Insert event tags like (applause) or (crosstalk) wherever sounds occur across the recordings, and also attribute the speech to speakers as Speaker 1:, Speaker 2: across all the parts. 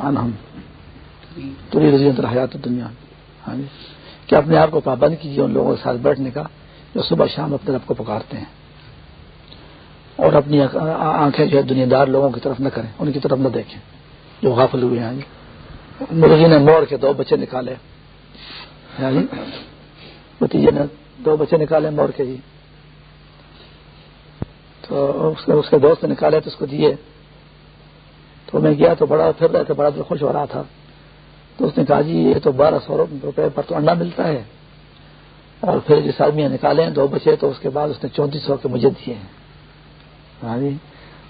Speaker 1: ہم تری رضیت حیات دنیا ہاں جی۔ کہ اپنے آپ کو پابند کیجیے ان لوگوں کے ساتھ بیٹھنے کا جو صبح شام اپنے رب کو پکارتے ہیں۔ اور اپنی آنکھیں جو ہے دنیا دار لوگوں کی طرف نہ کریں، ان کی طرف نہ دیکھیں۔ جو غافل ہوئے ہیں۔ جی مرغی نے مور کے دو بچے نکالے۔ ہاں جی۔ بتیجے نے دو بچے نکالے مور کے جی۔ تو اس کے دوست نے نکالے تو اس کو دیے۔ تو میں گیا تو بڑا پھر رہے تھے بڑا دل خوش ہو رہا تھا۔ تو اس نے کہا جی یہ تو بارہ سو روپے پر تو انڈا ملتا ہے۔ اور پھر جس آدمی نکالے ہیں دو بچے، تو اس کے بعد اس نے چونتیس سو کے مجھے دیے ہیں۔ ہاں جی۔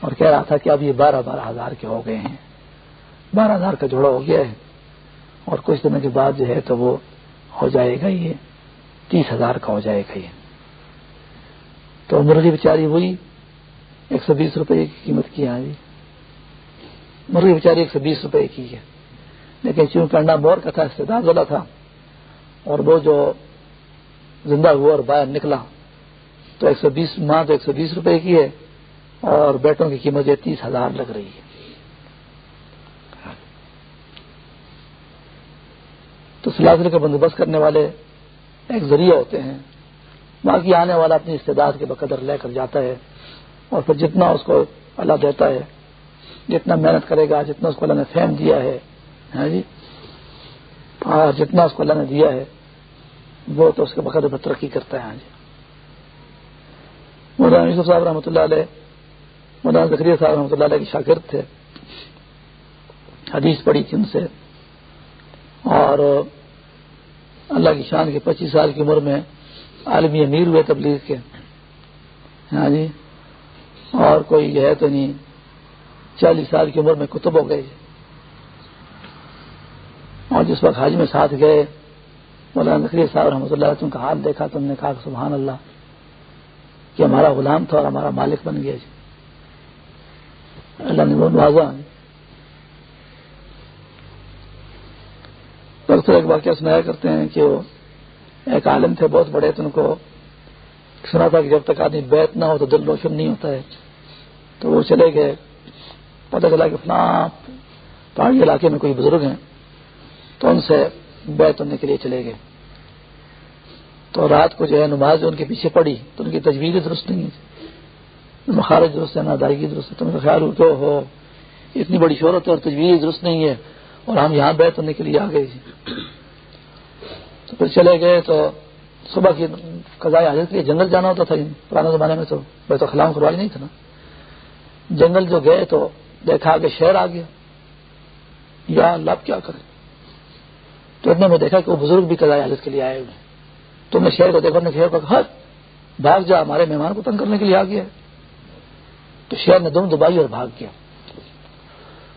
Speaker 1: اور کہہ رہا تھا کہ اب یہ بارہ بارہ ہزار کے ہو گئے ہیں۔ بارہ ہزار کا جوڑا ہو گیا ہے۔ اور کچھ دنوں کے بعد جو ہے تو وہ ہو جائے گا یہ۔ تیس ہزار کا ہو جائے گا یہ۔ تو مرغی بیچاری ہوئی ایک سو بیس روپے کی قیمت کی ہاں جی۔ مرغی بیچاری ایک سو بیس روپے کی ہے۔ لیکن چونکہ انڈا مور کا تھا استداد والا تھا اور وہ جو زندہ ہوا اور باہر نکلا، تو ایک سو بیس ماں تو ایک سو بیس روپے کی ہے اور بیٹوں کی قیمت جو تیس ہزار لگ رہی ہے۔ تو سلاسل کا بندوبست کرنے والے ایک ذریعہ ہوتے ہیں۔ باقی آنے والا اپنی استعداد کے بقدر لے کر جاتا ہے اور پھر جتنا اس کو اللہ دیتا ہے جتنا محنت کرے گا، جتنا اس کو اللہ نے فہم دیا ہے ہاں جی؟ اور جتنا اس کو اللہ نے دیا ہے، وہ تو اس کے بقدر پر ترقی کرتا ہے ہاں جی؟ مولانا یوسف صاحب رحمۃ اللہ علیہ، مولانا ذکریہ صاحب رحمۃ اللہ علیہ کی شاگرد تھے۔ حدیث پڑھی تھی ان سے۔ اور اللہ کی شان کے پچیس سال کی عمر میں عالمی امیر ہوئے تبلیغ کے ہاں جی؟ اور کوئی ہے تو نہیں۔ چالیس سال کی عمر میں کتب ہو گئے۔ اور جس وقت حاج میں ساتھ گئے، مولانا نقری صاحب رحمۃ اللہ تم کا حال دیکھا تم نے کہا سبحان اللہ، کہ ہمارا غلام تھا اور ہمارا مالک بن گیا جی۔ اللہ نے نوازا اکثر ایک واقعہ سنایا کرتے ہیں کہ وہ ایک عالم تھے بہت بڑے، تو ان کو سنا تھا کہ جب تک آدمی بیت نہ ہو تو دل روشن نہیں ہوتا ہے۔ تو وہ چلے گئے۔ پتہ چلا کہ فلاں پہاڑی علاقے میں کوئی بزرگ ہیں، تو ان سے بیت ہونے کے لیے چلے گئے۔ تو رات کو جو ہے نماز ان کے پیچھے پڑی، تو ان کی تجویز درست نہیں ہے مخارج درست ہے نہ ادائیگی درست ہے۔ تم کا خیال ہو ہو اتنی بڑی شہرت ہے اور تجویز درست نہیں ہے اور ہم یہاں بیت ہونے کے لیے آ گئے۔ تو پھر چلے گئے، تو صبح کی قضاء حاضر کے لیے جنگل جانا ہوتا تھا۔ پرانے زمانے میں تو بیت خلام کروائی نہیں تھا نا۔ جنگل جو گئے تو دیکھا کہ شہر آ گیا۔ یا اللہ کیا کرے تو اتنے میں دیکھا کہ وہ بزرگ بھی قضاء حاضر کے لیے آئے ہوئے تم نے شہر کو دیکھا شہر کو کہا بھاگ جا، ہمارے مہمان کو تنگ کرنے کے لیے آ گیا تو شہر نے دم دبائی اور بھاگ گیا۔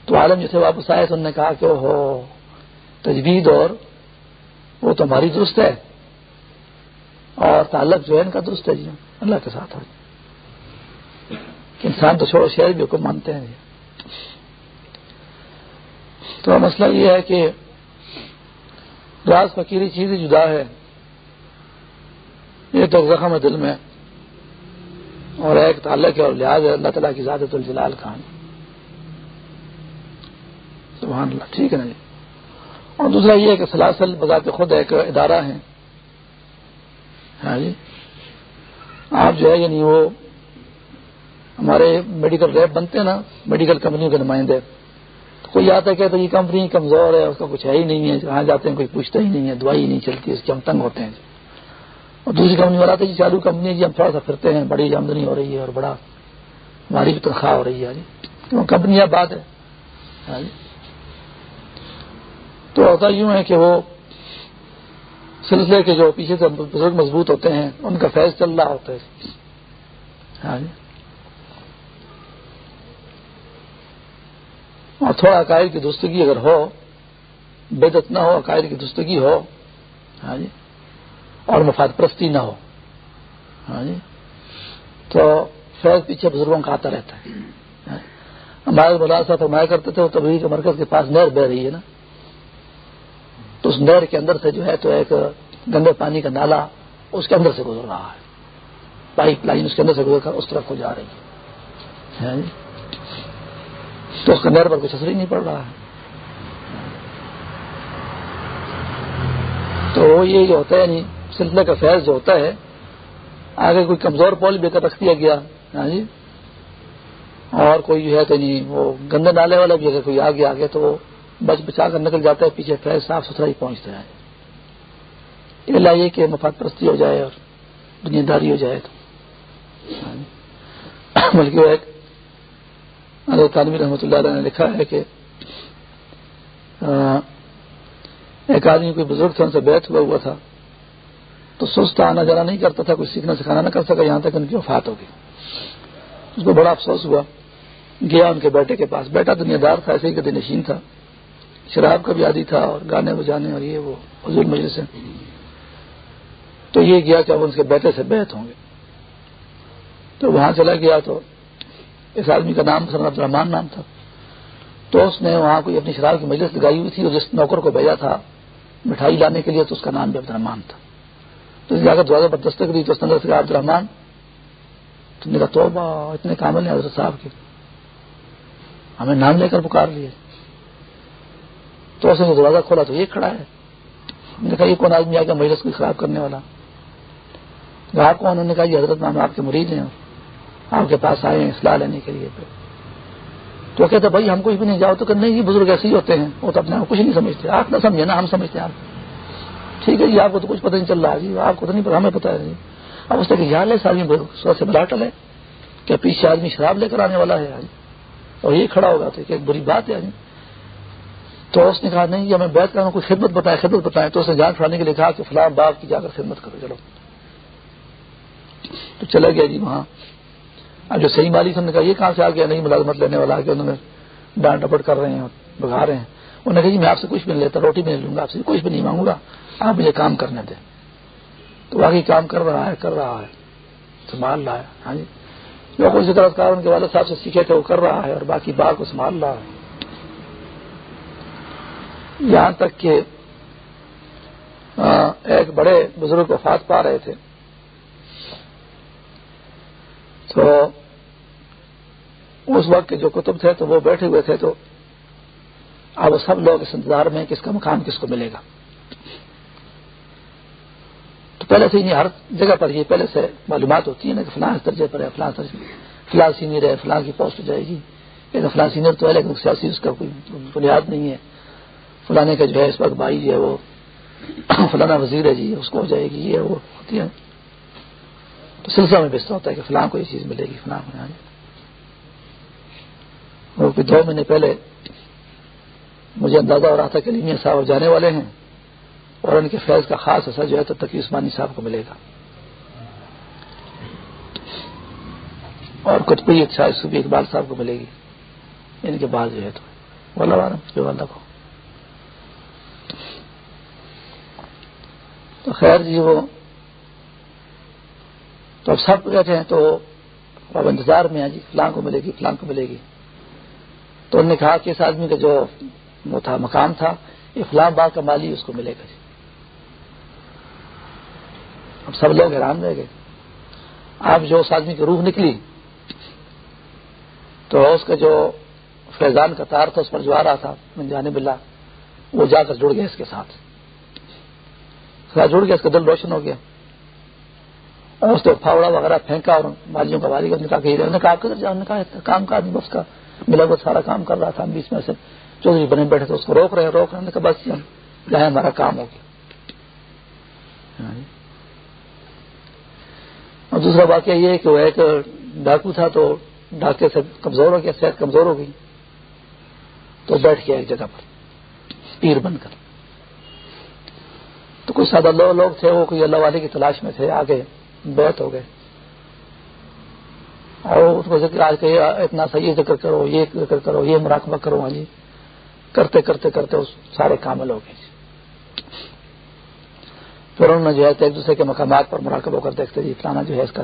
Speaker 1: تو عالم جسے واپس آئے، تو انہوں نے کہا کہ ہو تجوید اور وہ تو ہماری درست ہے۔ اور تعلق جو ہے، ان کا درست ہے۔ جی ہاں، اللہ کے ساتھ ہو۔ انسان تو چھوڑو شہر بھی حکم مانتے ہیں۔ جی تو مسئلہ یہ ہے کہ راز فقیری چیز ہی جدا ہے۔ یہ تو زخم ہے دل میں۔ اور ایک تعلق ہے اور لحاظ ہے، اللہ تعالیٰ کی زیادت الجلال خان سبحان اللہ، ٹھیک ہے نا جی؟ اور دوسرا یہ ہے کہ سلاسل بذات خود ایک ادارہ ہے ہاں جی؟ آپ جو ہے یعنی وہ ہمارے میڈیکل ریپ بنتے ہیں نا میڈیکل کمپنیوں کے نمائندے۔ کوئی آتا ہے کہ یہ کمپنی کمزور ہے، اس کا کچھ ہے ہی نہیں ہے جہاں جاتے ہیں، کوئی پوچھتا ہی نہیں ہے، دوائی نہیں چلتی، اس کے ہم تنگ ہوتے ہیں جی۔ اور دوسری کمپنی والا جی چالو کمپنی جی ہم تھوڑا سا پھرتے ہیں، بڑی آمدنی ہو رہی ہے اور بڑا ہماری بھی تنخواہ ہو رہی ہے جی۔ کمپنی اب بات ہے۔ ہاں جی۔ تو ہوتا یوں ہے کہ وہ سلسلے کے جو پیچھے سے بزرگ مضبوط ہوتے ہیں، ان کا فیض چل رہا ہوتا ہے جی ہاں جی اور تھوڑا عقائد کی دستگی اگر ہو بدت نہ ہو، عقائد کی دستگی ہو ہاں جی اور مفاد پرستی نہ ہو ہاں جی تو فیض پیچھے بزرگوں کا آتا رہتا ہے ہاں جی؟ ہمارے ملازہ فرمایا کرتے تھے، وہ تبھی کے مرکز کے پاس نہر بہ رہی ہے نا تو اس نہر کے اندر سے جو ہے تو ایک گندے پانی کا نالا اس کے اندر سے گزر رہا ہے پائپ لائن اس کے اندر سے گزر کر اس طرف کو جا رہی ہے ہاں جی؟ تو اس کے نیر پر کچھ اثر ہی نہیں پڑ رہا ہے۔ تو یہ جو ہوتا ہے یعنی سلسلہ کا فیض جو ہوتا ہے، آگے کوئی کمزور پول بے کر رکھ دیا گیا ہاں جی؟ اور کوئی جو ہے تو نہیں وہ گندے نالے والا بھی اگر کوئی آگے آگے تو وہ بچ بچا کر نکل جاتا ہے، پیچھے فیض صاف ستھرا ہی پہنچتا ہے۔ اللہ یہ کہ مفاد پرستی ہو جائے اور دنیا داری ہو جائے تو۔ ہاں جی؟ (coughs) بلکہ وہ ایک تعلیم رحمۃ اللہ علیہ نے لکھا ہے کہ ایک آدمی کوئی بزرگ تھا، ان سے بیٹھ ہوا ہوا تھا، تو سست آنا جانا نہیں کرتا تھا، کوئی سیکھنا سکھانا نہ کر سکا، یہاں تک ان کی وفات ہوگی۔ اس کو بڑا افسوس ہوا۔ گیا ان کے بیٹے کے پاس۔ بیٹا دنیا دار تھا، ایسے ہی نشین تھا۔ شراب کا بھی عادی تھا اور گانے بجانے اور یہ وہ حضور مجلس سے تو یہ گیا کہ اب ان کے بیٹے سے بیت ہوں گے۔ تو وہاں چلا گیا تو اس آدمی کا نام سر عبد الرحمان نام تھا۔ تو اس نے وہاں کوئی اپنی شراب کی مجلس لگائی ہوئی تھی اور جس نوکر کو بھیجا تھا، مٹھائی لانے کے لیے، تو اس کا نام بھی عبد الرحمان تھا۔ تو جا کر دروازے پر دستک دی، تو اس نے عبد الرحمان تو میرا توبہ، اتنے کامل ہیں حضرت صاحب کے۔ ہمیں نام لے کر پکار لیے۔ تو اس نے دروازہ کھولا، تو یہ کھڑا ہے۔ میں نے کہا، یہ کون آدمی آ گیا مجلس کو خراب کرنے والا؟ آپ کو انہوں نے کہا، یہ حضرت نام آپ کے مریض ہیں۔ آپ کے پاس آئے ہیں اصلاح لینے کے لیے تو۔ کہتے بھائی ہم کچھ بھی نہیں جاؤ تو کہ نہیں یہ بزرگ ایسے ہی ہوتے ہیں۔ وہ تو اپنے آپ کچھ نہیں سمجھتے۔ آپ نہ سمجھے نا ہم سمجھتے ہیں۔ آپ ٹھیک ہے جی آپ کو تو کچھ پتہ نہیں چل رہا جی آپ کو تو نہیں پتا ہمیں پتا ہے جی۔ اب اس طرح یار ہے آدمی سے بلاٹل ہے۔ کہ پیچھے آدمی شراب لے کر آنے والا ہے اور یہ کھڑا ہوگا تو ایک بری بات ہے جی۔ تو اس نے کہا، نہیں جی، ہمیں بیٹھ کر کوئی خدمت بتائے خدمت بتائیں۔ تو اس نے جان پھڑانے کے لیے کہا کہ فلاں باغ کی جا کر خدمت کرو، چلو۔ تو چلا گیا جی وہاں۔ اب جو صحیح مالی نے کہا، یہ کہاں سے آ گیا؟ نہیں، ملازمت لینے والا کہ انہوں نے ڈانٹ ڈپٹ کر رہے ہیں اور بگا رہے ہیں۔ انہوں نے کہا جی میں آپ سے کچھ بھی نہیں لیتا، روٹی بھی نہیں لوں گا، آپ سے کچھ بھی نہیں مانگوں گا، آپ مجھے کام کرنے دیں۔ تو باقی کام کر رہا ہے، کر رہا ہے، سنبھال رہا ہے ہاں جی۔ جو کچھ کار ان کے والد صاحب سے سیکھے تھے وہ کر رہا ہے اور باقی باغ کو سنبھال رہا ہے۔ یہاں تک کہ ایک بڑے بزرگ وفات پا رہے تھے۔ تو اس وقت کے جو کتب تھے تو وہ بیٹھے ہوئے تھے تو اب سب لوگ اس انتظار میں کس کا مقام کس کو ملے گا۔ تو پہلے سے ہر جگہ پر یہ پہلے سے معلومات ہوتی ہیں نا کہ فلاں درجے پر ہے، فلاں فلاں سینئر ہے، فلاں کی پوسٹ جائے گی۔ لیکن فلاں سینئر تو ہے لیکن سیاسی اس کا کوئی بنیاد نہیں ہے۔ فلانے کا جو ہے، اس وقت بھائی جو ہے وہ (coughs) فلانا وزیر ہے جی اس کو ہو جائے گی، یہ وہ ہوتی ہے تو سلسلہ میں بیچتا ہوتا ہے کہ فلاں کو یہ چیز ملے گی، فلاں میں وہ دو مہینے پہلے مجھے اندازہ ہو رہا تھا کہ لیمیا صاحب جانے والے ہیں اور ان کے فیض کا خاص اثر جو ہے تو تقی عثمانی صاحب کو ملے گا۔ اور کچھ بھی شاید صوبی اقبال صاحب کو ملے گی۔ ان کے بعد جو ہے تو اللہ جو اللہ کو۔ تو خیر جی وہ تو اب سب کہتے ہیں تو اب انتظار میں جی فلاں کو ملے گی، فلاں کو ملے گی۔ تو انہوں نے کہا کہ اس آدمی کا جو وہ تھا، مقام تھا، یہ فلاں باغ کا مالی اس کو ملے گا جی۔ اب سب لوگ حیران رہ گئے۔ اب جو اس آدمی کی روح نکلی، تو اس کا جو فیضان کا تار تھا، اس پر جو آ رہا تھا، من جانے بلا وہ جا کر جڑ گیا اس کے ساتھ جڑ گیا، اس کا دل روشن ہو گیا۔ اور اس نے پھاوڑا وغیرہ پھینکا اور مالیوں کا والی نے کہا کہ نے کہا، کدھر جاؤ نے کہا، کام کا آدمی بس کا۔ ملا وہ سارا کام کر رہا تھا بیچ میں سے۔ چودھری بنے بیٹھے تھے، اس کو روک رہے روک رہے ہیں کہ بس ہم جائیں ہمارا کام ہو گیا۔ اور دوسرا واقعہ یہ ہے کہ وہ ایک ڈاکو تھا تو ڈاکے سے کمزور ہو گیا، صحت کمزور ہو گئی۔ تو بیٹھ گیا ایک جگہ پر، پیر بن کر۔ تو کچھ سادہ لوگ تھے، وہ کوئی اللہ والے کی تلاش میں تھے، آگے بیت ہو گئے۔ اور اس کو ذکر آج کہ اتنا صحیح ذکر کرو، یہ ذکر کرو، یہ مراقبہ کرو ہاں جی۔ کرتے کرتے کرتے اس سارے کامل ہو گئے۔ پھر انہوں نے جو ہے ایک دوسرے کے مقامات پر مراقبہ کر دیکھتے جی فلانا جو ہے اس کا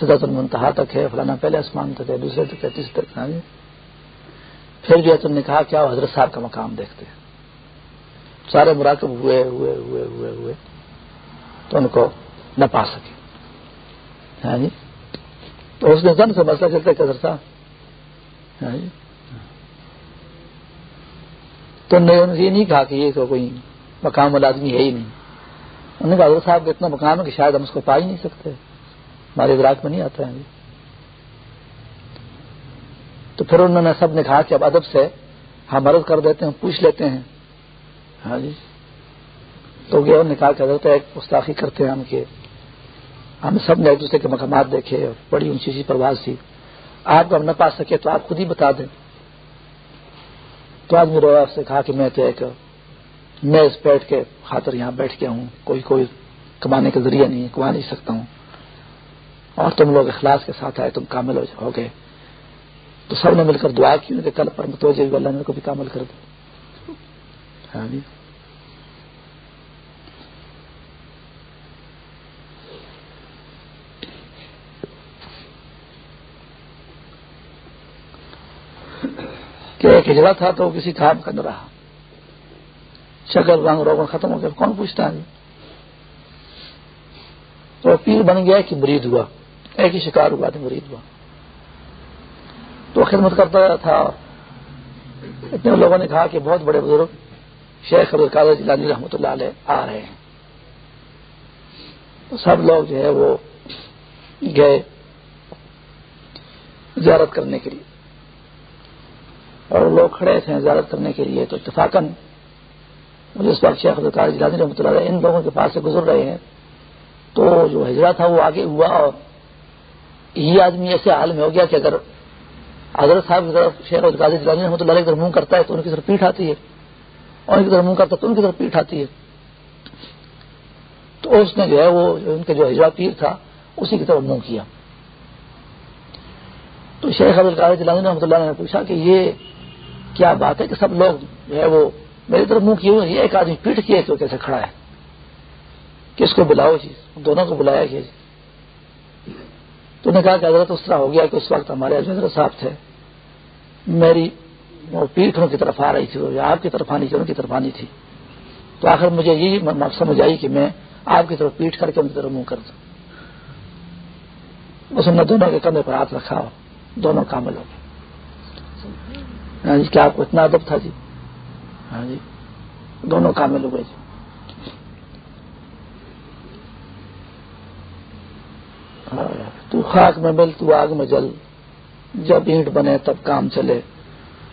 Speaker 1: سدت المنتہا تک ہے، فلانا پہلے آسمان تک ہے، دوسرے تک ہے، تیسرے تک ہاں جی۔ پھر جو ہے تم نے کہا کیا حضرت صاحب کا مقام دیکھتے سارے مراقب ہوئے ہوئے ہوئے ہوئے ہوئے۔ تو ان کو نہ پا سکے۔ ہاں جی۔ تو اس نے زن سے مسئلہ چلتا ہے کدر صاحب۔ ہاں جی۔ تو نے یہ نہیں کہا کہ یہ تو کوئی مقام والا آدمی ہے ہی نہیں۔ انہوں نے کہا حضرت صاحب کا اتنا مقام ہے کہ شاید ہم اس کو پا ہی نہیں سکتے۔ ہمارے ادراک میں نہیں آتا ہے۔ تو پھر انہوں نے سب نے کہا کہ اب ادب سے ہم عرض کر دیتے ہیں پوچھ لیتے ہیں۔ ہاں جی۔ تو گیا نے کہا کہ حضرت ایک گستاخی کرتے ہیں ہم کہ ہم سب نے ایک دوسرے کے مقامات دیکھے اور بڑی اونچی سی پرواز تھی۔ آپ کو ہم نہ پا سکے تو آپ خود ہی بتا دیں۔ تو آج میرے آپ سے کہا کہ میں تو ایک میں اس بیٹھ کے خاطر یہاں بیٹھ گیا ہوں۔ کوئی کوئی کمانے کا ذریعہ نہیں، کما نہیں سکتا ہوں۔ اور تم لوگ اخلاص کے ساتھ آئے، تم کامل ہو گئے تو سب نے مل کر دعا کی کہ کل پر متوجہ اللہ نے کو بھی کامل کر دو ہاں جی کہ ایک ہجرا تھا تو کسی کام کا نہ رہا۔ شکل، رنگ روگن ختم ہو گیا۔ کون پوچھتا ہے؟ تو پیر بن گیا کہ مرید ہوا۔ ایک ہی شکار ہوا تھا مرید ہوا۔ تو خدمت کرتا تھا۔ اتنے لوگوں نے کہا کہ بہت بڑے بزرگ شیخ القادر جلانی رحمۃ اللہ علیہ آ رہے ہیں۔ تو سب لوگ جو ہے وہ گئے زیارت کرنے کے لیے۔ اور لوگ کھڑے تھے زیارت کرنے کے لیے تو اتفاقاً مجھے اس وقت شیخ القار جلانی رحمۃ اللہ ان لوگوں کے پاس سے گزر رہے ہیں۔ تو جو ہجرا تھا وہ آگے ہوا اور یہ آدمی ایسے حال میں ہو گیا کہ اگر حضرت صاحب کی طرف شیخ القاضی جلانی رحمۃ اللہ علیہ منہ کرتا ہے تو ان کی طرف پیٹ آتی ہے۔ اور ان کی طرف منہ کرتا ہے تو ان کی طرف پیٹ آتی ہے۔ تو اس نے جو ہے وہ ان کے جو ہجرا پیر تھا اسی کی طرف منہ کیا۔ تو شیخ عبد القاضی جلانی رحمۃ اللہ نے پوچھا کہ یہ کیا بات ہے کہ سب لوگ جو ہے وہ میری طرف منہ کیے ہوئے یہ ایک آدمی پیٹ کیے تو کیسے کھڑا ہے؟ کس کو بلاؤ جی؟ دونوں کو بلایا گیا جی۔ تو نے کہا کہ حضرت اس طرح ہو گیا کہ اس وقت ہمارے حضرت صاحب تھے۔ میری وہ پیٹھ ان کی طرف آ رہی تھی آپ کی طرف آنی تھی، ان کی طرف آنی تھی۔ تو آخر مجھے یہی سمجھ آئی کہ میں آپ کی طرف پیٹ کر کے ان کی طرف منہ کر دوں۔ اس نے دونوں کے کندھے پر ہاتھ رکھا ہو دونوں کامل ہو گئے۔ ہاں جی کیا آپ کو اتنا ادب تھا جی؟ ہاں جی دونوں کامل ہو گئے جی۔ تو خاک میں مل، تو آگ میں جل۔ جب اینٹ بنے، تب کام چلے۔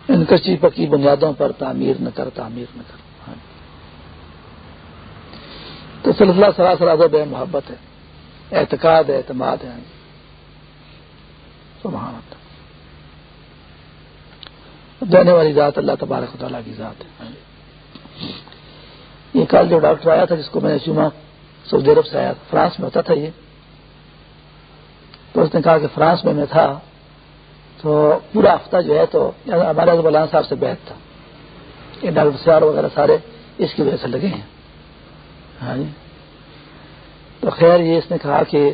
Speaker 1: ان کچی پکی بنیادوں پر تعمیر نہ کر، تعمیر نہ کر۔ ہاں جی۔ تو سلسلہ سراسر ادب ہے، محبت ہے۔ اعتقاد ہے، اعتماد ہے۔ ہاں جی۔ سبحان اللہ۔ دینے والی ذات اللہ تبارک تعالیٰ کی ذات ہے۔ یہ کل جو ڈاکٹر آیا تھا جس کو میں نے چما سعودی عرب سے آیا، فرانس میں ہوتا تھا یہ۔ تو اس نے کہا کہ فرانس میں میں تھا، تو پورا ہفتہ جو ہے تو یعنی ہمارے مولانا صاحب سے بیٹھ تھا۔ یہ ڈاکٹر سیار وغیرہ سارے اس کی وجہ سے لگے ہیں۔ ہاں جی۔ تو خیر یہ اس نے کہا کہ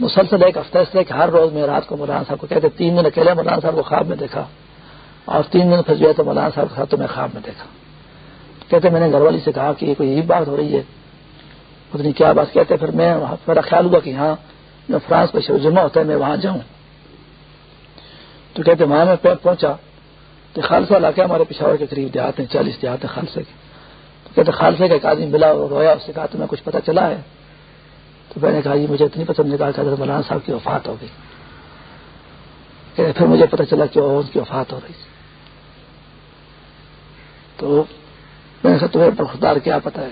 Speaker 1: مسلسل ایک ہفتہ اس لیے کہ ہر روز میں رات کو مولانا صاحب کو کہتے، تین دن اکیلے مولانا صاحب کو خواب میں دیکھا۔ اور تین دن پھر جو ہے تو مولانا صاحب کے ساتھ تو میں خواب میں دیکھا۔ کہتے میں نے گھر والی سے کہا کہ کوئی یہی بات ہو رہی ہے۔ اتنی کیا بات کہتے پھر میں میرا خیال ہوا کہ ہاں جو فرانس پہ جمعہ ہوتا ہے، میں وہاں جاؤں۔ تو کہتے وہاں میں پہنچا۔ تو خالصہ علاقہ ہمارے پشاور کے قریب دیہات ہیں، چالیس دیہات ہیں خالصے کے۔ تو کہتے خالصے کا ایک آدمی ملا رویا، اس سے کہا، تمہیں کچھ پتا چلا ہے؟ تو میں نے کہا جی مجھے اتنی پسند نہیں، کہا کہ مولانا صاحب کی وفات ہو گئی۔ پھر مجھے پتا چلا کہ ان کی وفات ہو رہی تھی۔ تو میں نے تمہیں برخدار کیا پتا ہے؟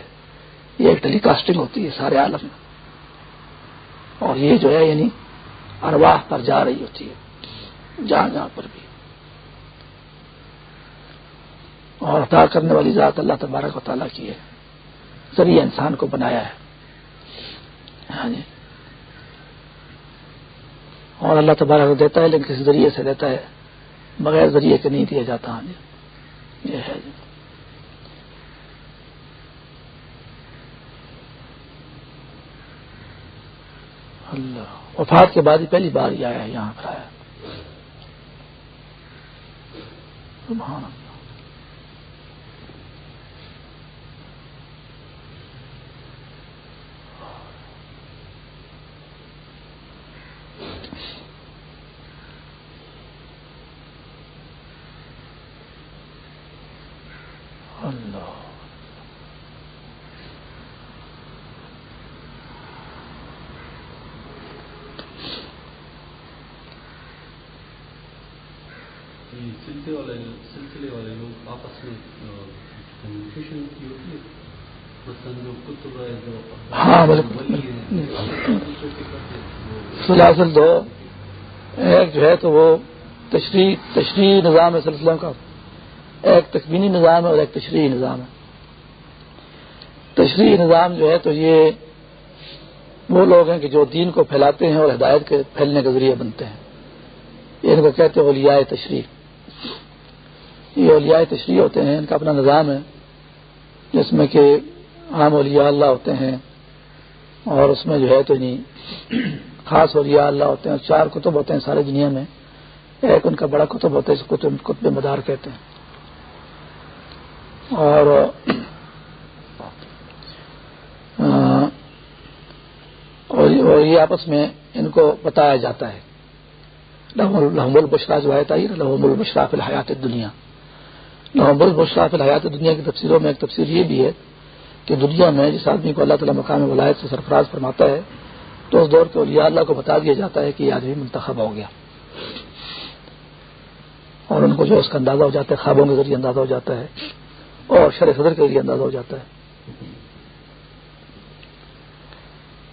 Speaker 1: یہ ایک ٹیلی کاسٹنگ ہوتی ہے سارے عالم میں۔ اور یہ جو ہے یعنی ارواح پر جا رہی ہوتی ہے، جہاں جہاں پر بھی۔ اور عطا کرنے والی ذات اللہ تبارک و تعالیٰ کی ہے۔ ذریعہ انسان کو بنایا ہے۔ ہاں جی۔ اور اللہ تبارک کو دیتا ہے، لیکن کسی ذریعے سے دیتا ہے؟ بغیر ذریعے کے نہیں دیا جاتا۔ ہاں جی۔ یہ ہے۔ جی اللہ۔ وفات کے بعد ہی پہلی بار ہی آیا یہاں پر۔ آیا سبحان اللہ۔ سلاسل دو۔ ایک جو ہے تو وہ تشریح تشریح نظام ہے سلسلہ کا۔ ایک تکمینی نظام ہے اور ایک تشریحی نظام ہے۔ تشریحی نظام جو ہے تو یہ وہ لوگ ہیں کہ جو دین کو پھیلاتے ہیں اور ہدایت کے پھیلنے کا ذریعہ بنتے ہیں۔ ان کو کہتے ہیں اولیاء تشریح۔ یہ اولیاء تشریح ہوتے ہیں، ان کا اپنا نظام ہے، جس میں کہ عام اولیاء اللہ ہوتے ہیں اور اس میں جو ہے تو نہیں خاص اولیاء اللہ ہوتے ہیں، چار کتب ہوتے ہیں سارے دنیا میں۔ ایک ان کا بڑا کتب ہوتا ہے، اس کتب کتب مدار کہتے ہیں۔ اور اور یہ آپس میں ان کو بتایا جاتا ہے۔ لحم البشرا جو ہے لحم البشرا فی الحیات دنیا لحم البشرا فی الحیات دنیا کی تفصیلوں میں ایک تفصیل یہ بھی ہے کہ دنیا میں جس آدمی کو اللہ تعالیٰ مقام ولایت سے سرفراز فرماتا ہے تو اس دور کے اولیاء اللہ کو بتا دیا جاتا ہے کہ یہ آدمی منتخب ہو گیا۔ اور ان کو جو اس کا اندازہ ہو جاتا ہے، خوابوں کے ذریعے اندازہ ہو جاتا ہے، اور شر صدر کے ذریعے اندازہ ہو جاتا ہے۔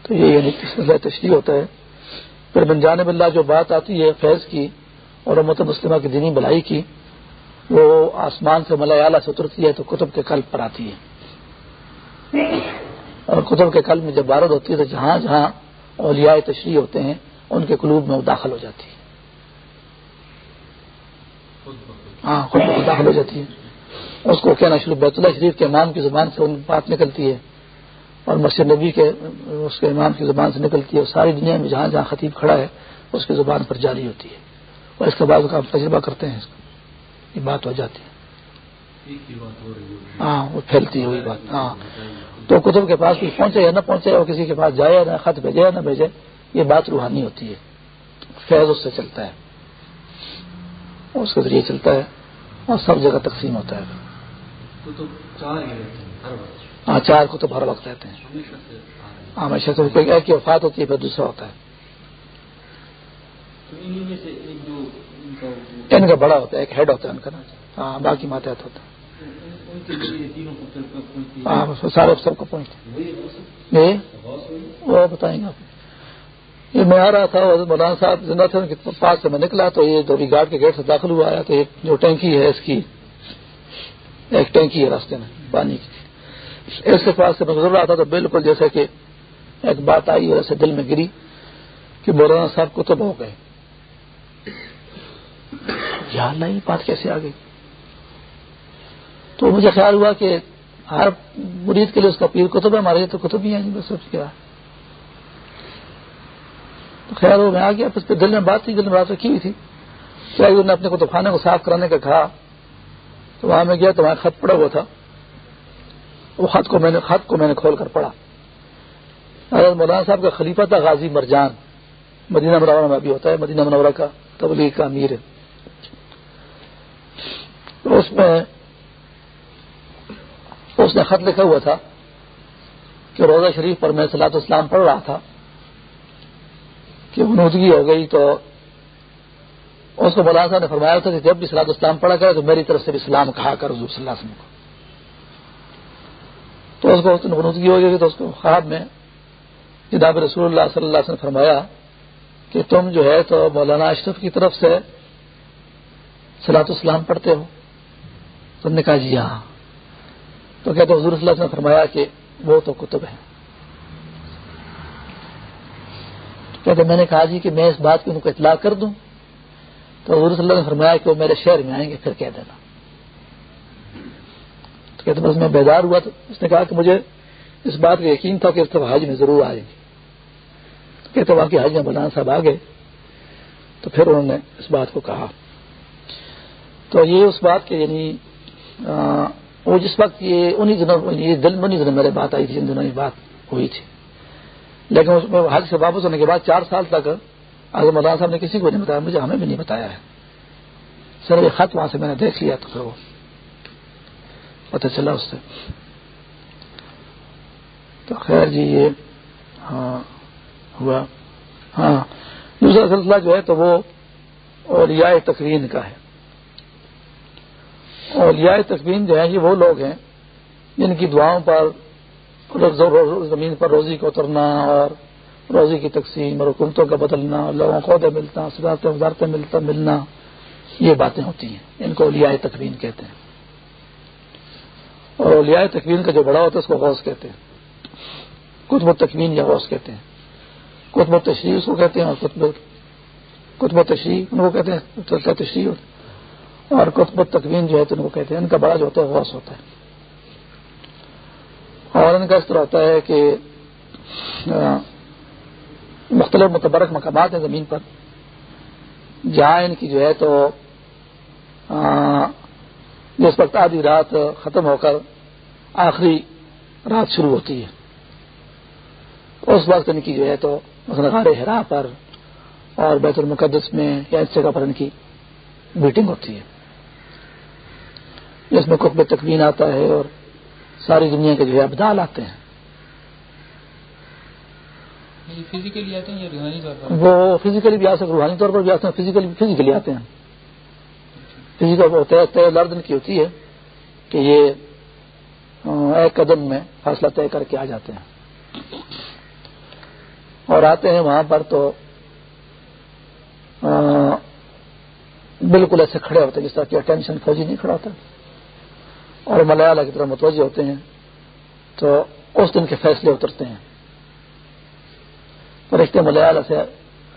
Speaker 1: تو یہ یعنی تشریح ہوتا ہے۔ پھر بن جانب اللہ جو بات آتی ہے، فیض کی اور امت مسلمہ کی دینی بلائی کی، وہ آسمان سے ملیالہ سے اترتی ہے تو کتب کے قلب پر آتی ہے۔ اور کتب کے قلب میں جب بارد ہوتی ہے تو جہاں جہاں اولیاء تشریح ہوتے ہیں ان کے قلوب میں وہ داخل ہو جاتی ہے ہاں خود داخل ہو جاتی ہے اس کو کہنا شروع بیت اللہ شریف کے امام کی زبان سے بات نکلتی ہے۔ اور مسجد نبی کے اس کے امام کی زبان سے نکلتی ہے۔ اور ساری دنیا میں جہاں جہاں خطیب کھڑا ہے اس کی زبان پر جاری ہوتی ہے۔ اور اس کے بعد کا تجربہ کرتے ہیں۔ یہ بات ہو جاتی ہے۔ ہاں وہ پھیلتی ہے وہی بات۔ ہاں۔ تو کتب کے پاس کچھ پہنچے یا نہ پہنچے اور کسی کے پاس جائے یا نہ خط بھیجے یا نہ بھیجے یہ بات روحانی ہوتی ہے۔ فیض اس سے چلتا ہے۔ اس کے ذریعے چلتا ہے اور سب جگہ تقسیم ہوتا ہے۔ ہاں چار کو تو ہر وقت۔ رہتے ہیں۔ ہمیشہ تو کوئی ایک کی وفات ہوتی ہے پھر دوسرا ہوتا ہے۔ ان کا بڑا ہوتا ہے ایک ہیڈ ہوتا ہے ان کا۔ نا ہاں باقی ماتحت ہوتا ہے۔ ہاں سارے سب کو پہنچتے وہ بتائیں گے آپ۔ یہ میں آ رہا تھا مولانا صاحب زندہ تھے، ان کے پاس سے میں نکلا تو یہ دوری گارڈ کے گیٹ سے داخل ہوا آیا تو ایک جو ٹینکی ہے، اس کی ایک ٹینکی ہے راستے میں، پانی کی۔ اس کے پاس سے میں گزر رہا تھا تو بالکل جیسے کہ ایک بات آئی اور ایسے دل میں گری کہ مولانا صاحب کو تو ہو گئے یار نہیں، بات کیسے آ گئی؟ تو مجھے خیال ہوا کہ ہر مرید کے لیے اس کا پیر کتب ہے، ہمارے تو کتب ہی ہیں جی، بس سب کیا تو خیر وہ میں آ گیا پھر دل میں بات تھی دل میں بات رکھی ہوئی تھی۔ کیا انہوں نے اپنے کتب خانے کو صاف کرانے کا کہا۔ تو وہاں میں گیا تو وہاں خط پڑا ہوا تھا۔ وہ خط کو میں نے، خط کو میں نے کھول کر پڑھا۔ حضرت مولانا صاحب کا خلیفہ تھا غازی مرجان۔ مدینہ منورہ میں بھی ہوتا ہے، مدینہ منورہ کا تبلیغ کا امیر ہے۔ تو اس میں اس نے خط لکھا ہوا تھا کہ روزہ شریف پر میں صلاح اسلام پڑھ رہا تھا کہ منودگی ہو گئی تو اس کو مولانا صاحب نے فرمایا تھا کہ جب بھی سلاد اسلام پڑھا کرے تو میری طرف سے بھی اسلام کہا کر حضور صلی اللہ علیہ وسلم کو۔ تو اس کو اس منودگی ہو گئی تو اس کو خواب میں جناب رسول اللہ صلی اللہ علیہ وسلم نے فرمایا کہ تم جو ہے تو مولانا اشرف کی طرف سے سلاط اسلام پڑھتے ہو۔ تم نے کہا جی ہاں۔ تو کہتے حضور صلی اللہ علیہ وسلم نے فرمایا کہ وہ تو کتب ہے کہتے میں نے کہا جی کہ میں اس بات کی ان کو اطلاع کر دوں۔ تو حضور صلی اللہ نے فرمایا کہ وہ میرے شہر میں آئیں گے، پھر کہہ دینا۔ تو کہتے بس میں بیدار ہوا تو اس نے کہا کہ مجھے اس بات کا یقین تھا کہ اس طرح حج میں ضرور آئیں گے۔ کہتے وہاں کی حج میں مولانا صاحب آ گئے۔ تو پھر انہوں نے اس بات کو کہا۔ تو یہ اس بات کے یعنی وہ جس وقت یہ انہیں دنوں یہ دل انہیں دنوں میرے بات آئی تھی جن دنوں یہ بات ہوئی تھی۔ لیکن اس میں حج سے واپس ہونے کے بعد چار سال تک اگر مولانا صاحب نے کسی کو نہیں بتایا، مجھے ہمیں بھی نہیں بتایا ہے۔ سر، یہ خط وہاں سے میں نے دیکھ لیا تو پھر وہ پتہ چلا اس سے۔ تو خیر جی یہ ہاں ہوا۔ ہاں دوسرا سلسلہ جو ہے تو وہ اولیاء تقرین کا ہے۔ اولیاء تکوین جو ہیں یہ وہ لوگ ہیں جن کی دعاؤں پر زمین پر روزی کو اترنا اور روزی کی تقسیم اور حکومتوں کا بدلنا، لوگوں کو عہدے ملنا صدارتیں، وزارتیں ملتا، ملنا، یہ باتیں ہوتی ہیں۔ ان کو اولیاء تکوین کہتے ہیں۔ اور اولیاء تکوین کا جو بڑا ہوتا ہے اس کو غوث کہتے ہیں۔ کتب و یا غوث کہتے ہیں۔ کتب و تشریح اس کو کہتے ہیں اور کتب کتب و تشریح ان کو کہتے ہیں۔ تشریح اور کتب تکوین جو ہے تو ان کو کہتے ہیں، ان کا بڑا جو ہوتا ہے، غوث ہوتا ہے۔ اور ان کا اس طرح ہوتا ہے کہ مختلف متبرک مقامات ہیں زمین پر۔ جہاں ان کی جو ہے تو جس وقت آدھی رات ختم ہو کر آخری رات شروع ہوتی ہے، اس وقت ان کی جو ہے تو غار ہرا پر اور بیت المقدس میں یا اس جگہ پر ان کی میٹنگ ہوتی ہے۔ جس میں قطب تکوین آتا ہے اور ساری دنیا کے جو ہے ابدال آتے ہیں۔
Speaker 2: فزیکلی آتے ہیں یا روحانی طور پر؟
Speaker 1: وہ فزیکلی بھی آ سکتے روحانی طور پر بھی آتے ہیں فزیکلی فزیکلی آتے ہیں۔ فزیکل لرد کی ہوتی ہے کہ یہ ایک قدم میں فاصلہ طے کر کے آ جاتے ہیں۔ اور آتے ہیں وہاں پر تو بالکل ایسے کھڑے ہوتے جس طرح کہ اٹینشن فوجی نہیں کھڑا ہوتا۔ اور ملیالہ کی طرح متوجہ ہوتے ہیں، تو اس دن کے فیصلے اترتے ہیں۔ فرشتے ملیال سے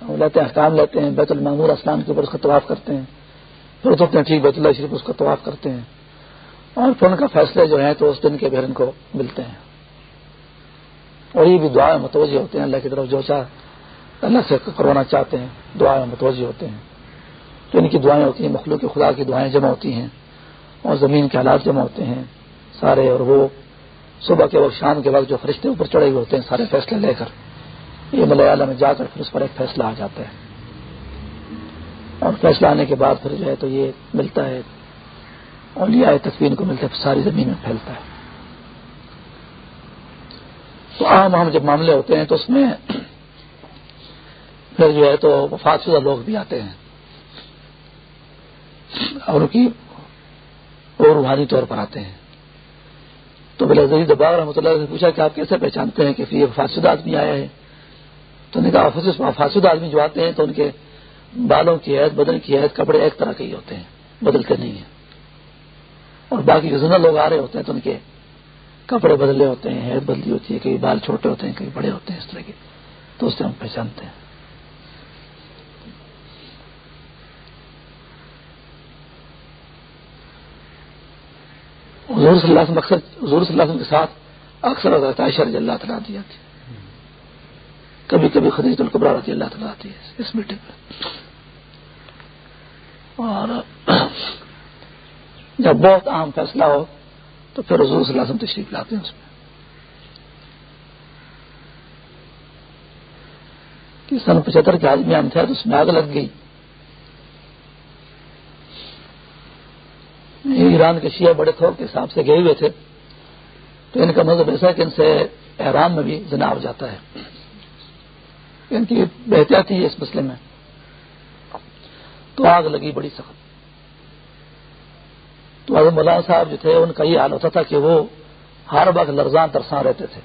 Speaker 1: لیتے ہیں، احکام لیتے ہیں، بیت المعمور اسلام کے اوپر اس کا طواف کرتے ہیں۔ پھر اترتے ہیں ٹھیک بیت اللہ شریف اس کا طواف کرتے ہیں۔ اور پھر ان کا فیصلے جو ہیں، تو اس دن کے بہر کو ملتے ہیں۔ اور یہ بھی دعائیں متوجہ ہوتے ہیں، اللہ کی طرف جو چاہ، اللہ سے کروانا چاہتے ہیں دعائیں متوجہ ہوتے ہیں۔ تو ان کی دعائیں ہوتی ہیں، مخلوق خدا کی دعائیں جمع ہوتی ہیں۔ اور زمین کے حالات جمع ہوتے ہیں۔ سارے اور وہ صبح کے وقت، شام کے وقت جو فرشتے اوپر چڑھے ہوئے ہوتے ہیں، سارے فیصلے لے کر، یہ ملیالہ میں جا کر پھر اس پر ایک فیصلہ آ جاتا ہے۔ اور فیصلہ آنے کے بعد پھر جو ہے تو یہ ملتا ہے اور لیا کو ملتا ہے ساری زمین میں پھیلتا ہے۔ تو عام عام جب معاملے ہوتے ہیں تو اس میں پھر جو ہے تو وفات شدہ لوگ بھی آتے ہیں۔ اور ان کی اور روحانی طور پر آتے ہیں۔ تو بلا زری دباغ رحمۃ اللہ سے پوچھا کہ آپ کیسے پہچانتے ہیں کہ یہ وفات شدہ آدمی آیا ہے؟ تو نے کہا وفات شدہ آدمی جو آتے ہیں تو ان کے بالوں کی حید بدن کی حید کپڑے ایک طرح کے ہی ہوتے ہیں بدلتے نہیں ہیں۔ اور باقی جو زندہ لوگ آ رہے ہوتے ہیں تو ان کے کپڑے بدلے ہوتے ہیں حید بدلی ہوتی ہے کئی بال چھوٹے ہوتے ہیں کئی بڑے ہوتے ہیں، اس طرح کے۔ تو اس سے ہم پہچانتے ہیں۔ حضور صلی اللہ علیہ وسلم حضور صلی اللہ علیہ وسلم کے ساتھ اکثر رضی اللہ تعالیٰ دیا تھی کبھی کبھی خدیج القبرا رضی اللہ تعالیٰ آتی ہے اس میٹنگ میں۔ اور جب بہت اہم فیصلہ ہو تو پھر حضور صلی اللہ علیہ وسلم تشریف لاتے ہیں اس میں۔ سن پچہتر کے آدمی ہم تھے تو اس میں آگ لگ گئی۔ ایران کے شیعہ بڑے تھوک کے حساب سے گئے ہوئے تھے۔ تو ان کا مذہب ایسا ہے کہ ان سے ایران میں بھی جنا ہو جاتا ہے۔ ان کی بحتیاتی ہے اس مسئلے میں۔ تو آگ لگی بڑی سخت۔ تو اعظم مولانا صاحب جو تھے، ان کا یہ حال ہوتا تھا کہ وہ ہر وقت لرزاں ترساں رہتے تھے۔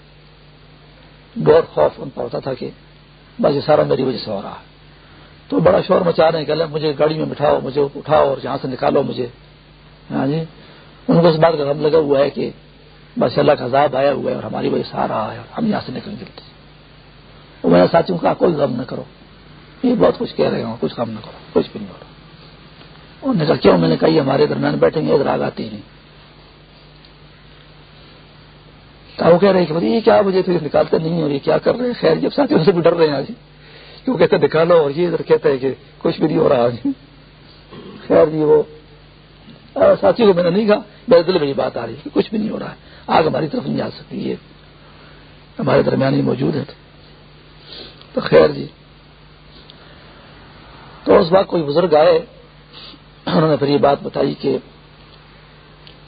Speaker 1: بہت خوف ان پر ہوتا تھا کہ بس یہ سارا میری وجہ سے ہو رہا ہے۔ تو بڑا شور مچا رہے ہیں کہ مجھے گاڑی میں بٹھاؤ، مجھے اٹھاؤ اور جہاں سے نکالو مجھے۔ ہاں جی؟ ان کو اس بات کا غم لگا ہوا ہے کہ بس اللہ کا عذاب آیا ہوا ہے اور ہماری وجہ سے آ رہا ہے اور ہم یہاں سے نکل گئے۔ وہ میں ساتھیوں کا کوئی غم نہ کرو۔ یہ بہت کچھ کہہ رہے ہوں کچھ غم نہ کرو، کچھ بھی نہیں کرو۔ انہوں نے کہا کیوں؟ میں نے کہا یہ ہمارے درمیان بیٹھیں گے، ادھر آگ آتی نہیں۔ وہ کہہ رہے کہ یہ کیا مجھے تو نکالتے نہیں اور یہ کیا کر رہے ہیں؟ خیر جب ساتھیوں سے بھی ڈر رہے ہیں آج کیوں کہتے دکھا لو اور یہ ادھر کہتا ہے کہ کچھ بھی نہیں ہو رہا آج خیر جی وہ ساتھی کو میں نے نہیں کہا، میرے دل میں یہ بات آ رہی ہے کہ کچھ بھی نہیں ہو رہا ہے۔ آگ ہماری طرف نہیں آ سکتی، یہ ہمارے درمیان ہی موجود ہے۔ تو خیر جی۔ تو اس بات کوئی بزرگ آئے، انہوں نے پھر یہ بات بتائی کہ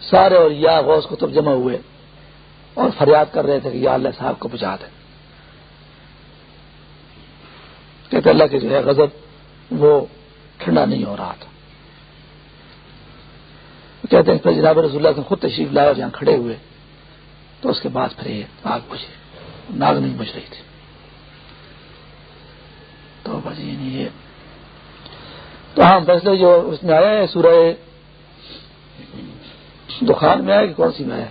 Speaker 1: سارے اور یا غوث کو تب جمع ہوئے اور فریاد کر رہے تھے کہ یا اللہ صاحب کو بچا دیں۔ کہتے اللہ کے جو ہے غضب، وہ ٹھنڈا نہیں ہو رہا تھا۔ کہتے ہیں پھر جناب رسول اللہ خود تشریف لایا جہاں کھڑے ہوئے۔ تو اس کے بعد پھر یہ آگ بجے ناگ نہیں بج رہی تھی۔ تو بجے یعنی یہ۔ تو ہاں فیصلے جو اس میں آیا ہے، سورہ دخان میں آیا کہ کون سی میں آیا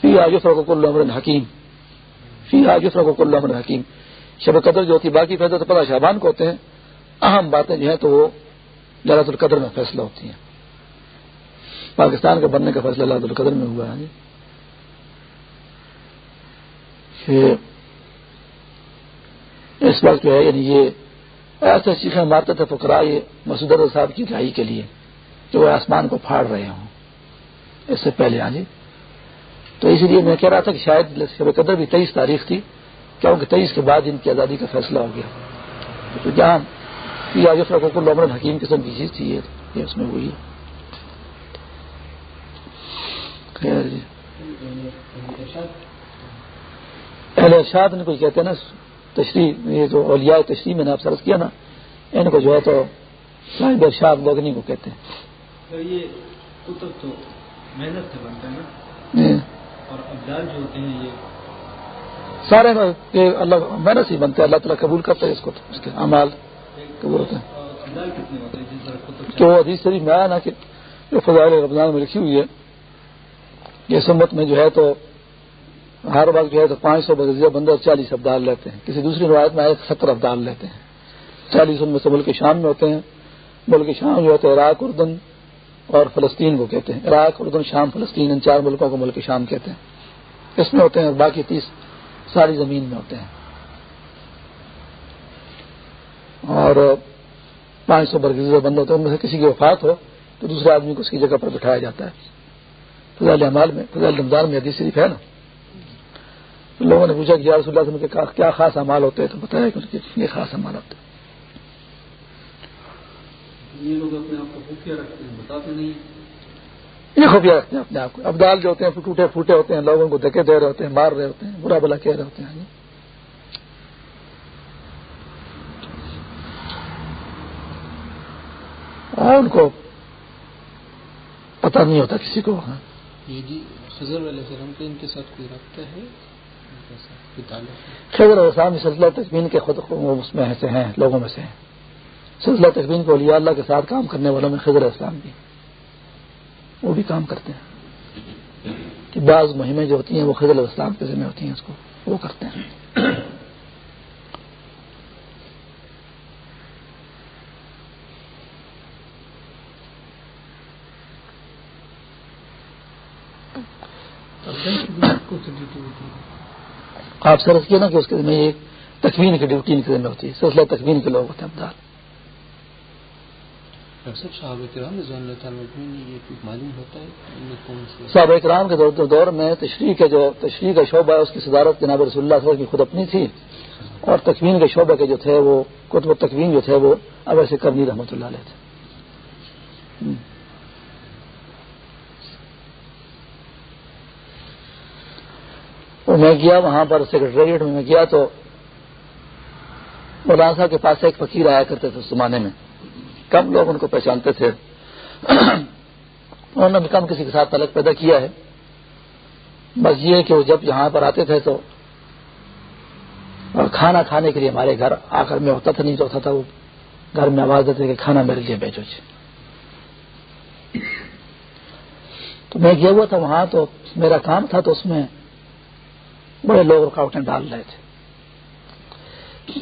Speaker 1: فی آجفر کو کل عمر حکیم۔ فی آجفر کو کل عمر حکیم۔ شب قدر جو ہوتی باقی فیصلہ تو پتا شہبان کو ہوتے ہیں۔ اہم باتیں جو ہیں تو وہ للت القدر میں فیصلہ ہوتی ہیں۔ پاکستان کے بننے کا فیصلہ للت القدر میں ہوا ہے جی۔ اس وقت جو ہے یعنی یہ ایسے چیخیں مارتے تھے فکرا یہ مسود صاحب کی رہائی کے لیے کہ وہ آسمان کو پھاڑ رہے ہوں۔ اس سے پہلے ہاں جی۔ تو اسی لیے میں کہہ رہا تھا کہ شاید شب قدر بھی تیئیس تاریخ تھی، کیونکہ تیئیس کے بعد ان کی آزادی کا فیصلہ ہو گیا۔ تو جہاں کو لومر حکیم قسم کی چیز تھی، یہ اس میں ہوئی۔ خیر جی اہل ارشاد نے کوئی کہتے ہیں نا تشریح یہ جو اولیاء تشریح میں نے آپ سرس کیا نا ان کو جو ہے تو صاحب ارشاد لوگنی کو کہتے ہیں۔
Speaker 3: یہ کتب تو محنت سے بنتے ہیں اور ابدال جو ہوتے ہیں یہ
Speaker 1: سارے اللہ محنت سے بنتے ہیں۔ اللہ تعالیٰ قبول کرتے ہیں اس کو اس کے اعمال قبول ہوتے ہیں۔ کہ وہ حدیث شریف میں آیا نا کہ جو فضائل رمضان میں لکھی ہوئی ہے یہ سمت میں جو ہے تو ہر وقت جو ہے تو پانچ سو بغیر بندر چالیس ابدال لیتے ہیں۔ کسی دوسری روایت میں آئے ستر ابدال لیتے ہیں۔ چالیس ان میں سے ملک شام میں ہوتے ہیں۔ ملک شام جو ہوتے ہیں عراق، اردن اور فلسطین کو کہتے ہیں۔ عراق، اردن، شام، فلسطین، ان چار ملکوں کو ملک شام کہتے ہیں۔ اس میں ہوتے ہیں اور باقی تیس ساری زمین میں ہوتے ہیں۔ اور پانچ سو برگزیدہ بند ہوتے ہیں۔ ان میں سے کسی کی وفات ہو تو دوسرے آدمی کو اس کی جگہ پر بٹھایا جاتا ہے۔ فضال اعمال میں فضال رمضان میں حدیث شریف ہے نا؟ لوگوں نے پوچھا کہ یا رسول اللہ کے کیا خاص امال ہوتے ہیں؟ تو بتایا کہ یہ خاص امال ہوتے ہیں۔
Speaker 3: یہ لوگ اپنے آپ کو خفیہ رکھتے ہیں بتاتے نہیں
Speaker 1: یہ خفیہ رکھتے ہیں اپنے آپ کو۔ ابدال جو ہوتے ہیں ٹوٹے پھوٹے ہوتے ہیں لوگوں کو دھکے دے رہے ہوتے ہیں مار رہے ہوتے ہیں برا بلا کہہ رہے ہوتے ہیں۔ اور ان کو پتہ نہیں ہوتا کسی کو ہاں۔
Speaker 2: یہ جی خضر علیہ السلام کے ان کے ساتھ کوئی رابطہ ہے؟
Speaker 1: خضر علیہ السلام سلسلہ تکمین کے خود اس میں سے ہیں، لوگوں میں سے ہیں۔ سلسلہ تکمین کو علیہ اللہ کے ساتھ کام کرنے والوں میں خضر اسلام بھی۔ وہ بھی کام کرتے ہیں۔ کہ بعض مہمیں جو ہوتی ہیں وہ خضر اسلام کے ذمہ ہوتی ہیں اس کو، وہ کرتے ہیں۔ آپ سرس کیا نا کہ اس کے ذمہ ایک تکوین کی ڈیوٹی ان کے ذمہ ہوتی ہے سلسلہ تکوین کے لوگ ہوتے ہیں؟ ابدال صاحب اکرام کے دور میں تشریح کے جو تشریح کا شعبہ ہے اس کی صدارت جناب رسول اللہ صلی اللہ کی خود اپنی تھی۔ اور تکوین کے شعبہ کے جو تھے وہ کتب تکوین جو تھے وہ اب ایسے کرنی رحمۃ اللہ علیہ تھے۔ میں گیا وہاں پر سیکرٹریٹ میں گیا تو مولانا صاحب کے پاس ایک فقیر آیا کرتے تھے اس زمانے میں۔ کم لوگ ان کو پہچانتے تھے۔ انہوں نے بھی کم کسی کے ساتھ تعلق پیدا کیا ہے۔ بس یہ کہ وہ جب یہاں پر آتے تھے تو اور کھانا کھانے کے لیے ہمارے گھر آ کر میں ہوتا تھا، نہیں تو ہوتا تھا وہ۔ گھر میں آواز دیتے کہ کھانا میرے لیے بیچو جی۔ تو میں گیا ہوا تھا وہاں تو میرا کام تھا تو اس میں بڑے لوگ رکاوٹیں ڈال رہے تھے۔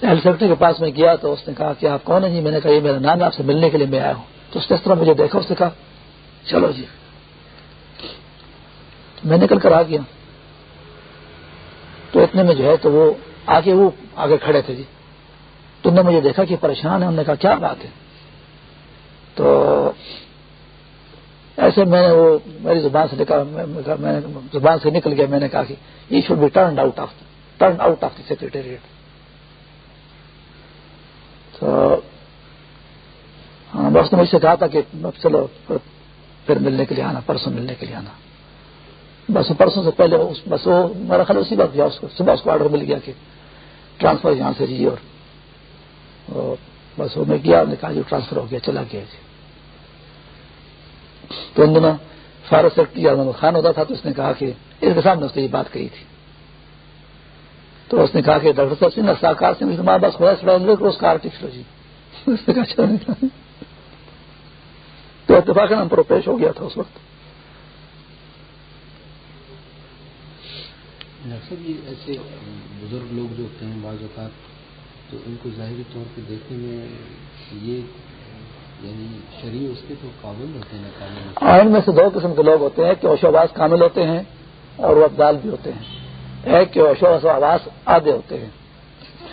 Speaker 1: ہیلتھ سیکٹری کے پاس میں گیا تو اس نے کہا کہ آپ کون ہیں؟ جی میں نے کہا یہ میرا نام ہے، آپ سے ملنے کے لیے میں آیا ہوں۔ تو اس نے اس طرح مجھے دیکھا، اس نے کہا، چلو جی۔ میں نکل کر آ گیا۔ تو اتنے میں جو ہے تو وہ آگے وہ آگے کھڑے تھے جی۔ تو نے مجھے دیکھا کہ پریشان ہے انہوں نے کہا، کیا بات ہے؟ تو ایسے میں نے وہ میری زبان سے نکلا میں زبان سے نکل گیا، میں نے کہا کہ یہ should be turn out of turn out of the secretariat تو ہاں، بس نے مجھ سے کہا تھا کہ چلو، پھر ملنے کے لیے آنا، پرسوں ملنے کے لیے آنا۔ بس پرسوں سے پہلے بس وہ میرا خیال اسی بات کیا صبح اس کو آرڈر مل گیا کہ ٹرانسفر یہاں سے جی اور بس وہ میں گیا نے کہا جی جو ٹرانسفر ہو گیا، چلا گیا جی۔ تو ان دنوں فارغ سیکٹری محمد خان ہوتا تھا تو اس نے کہا کہ اس کے سامنے اس نے یہ بات کہی تھی۔ تو اس نے کہا کہ ڈاکٹر صاحب سنگھ، ساکار سے ہمارے پاس خدا چڑھا اس کا آرٹیکل جی۔ اس نے کہا اچھا جی۔ تو اتفاق نام پر پیش ہو گیا تھا اس وقت۔
Speaker 2: یہ ایسے بزرگ لوگ جو ہوتے ہیں بعض اوقات، تو ان کو ظاہری طور پہ دیکھنے میں یہ یعنی شریع اس کے تو قابل ہوتے ہیں
Speaker 1: ان میں سے دو قسم کے لوگ ہوتے ہیں کہ اوشو آواز کامل ہوتے ہیں اور وہ ابدال بھی ہوتے ہیں۔ ایک کے اوشو آواز آدھے ہوتے ہیں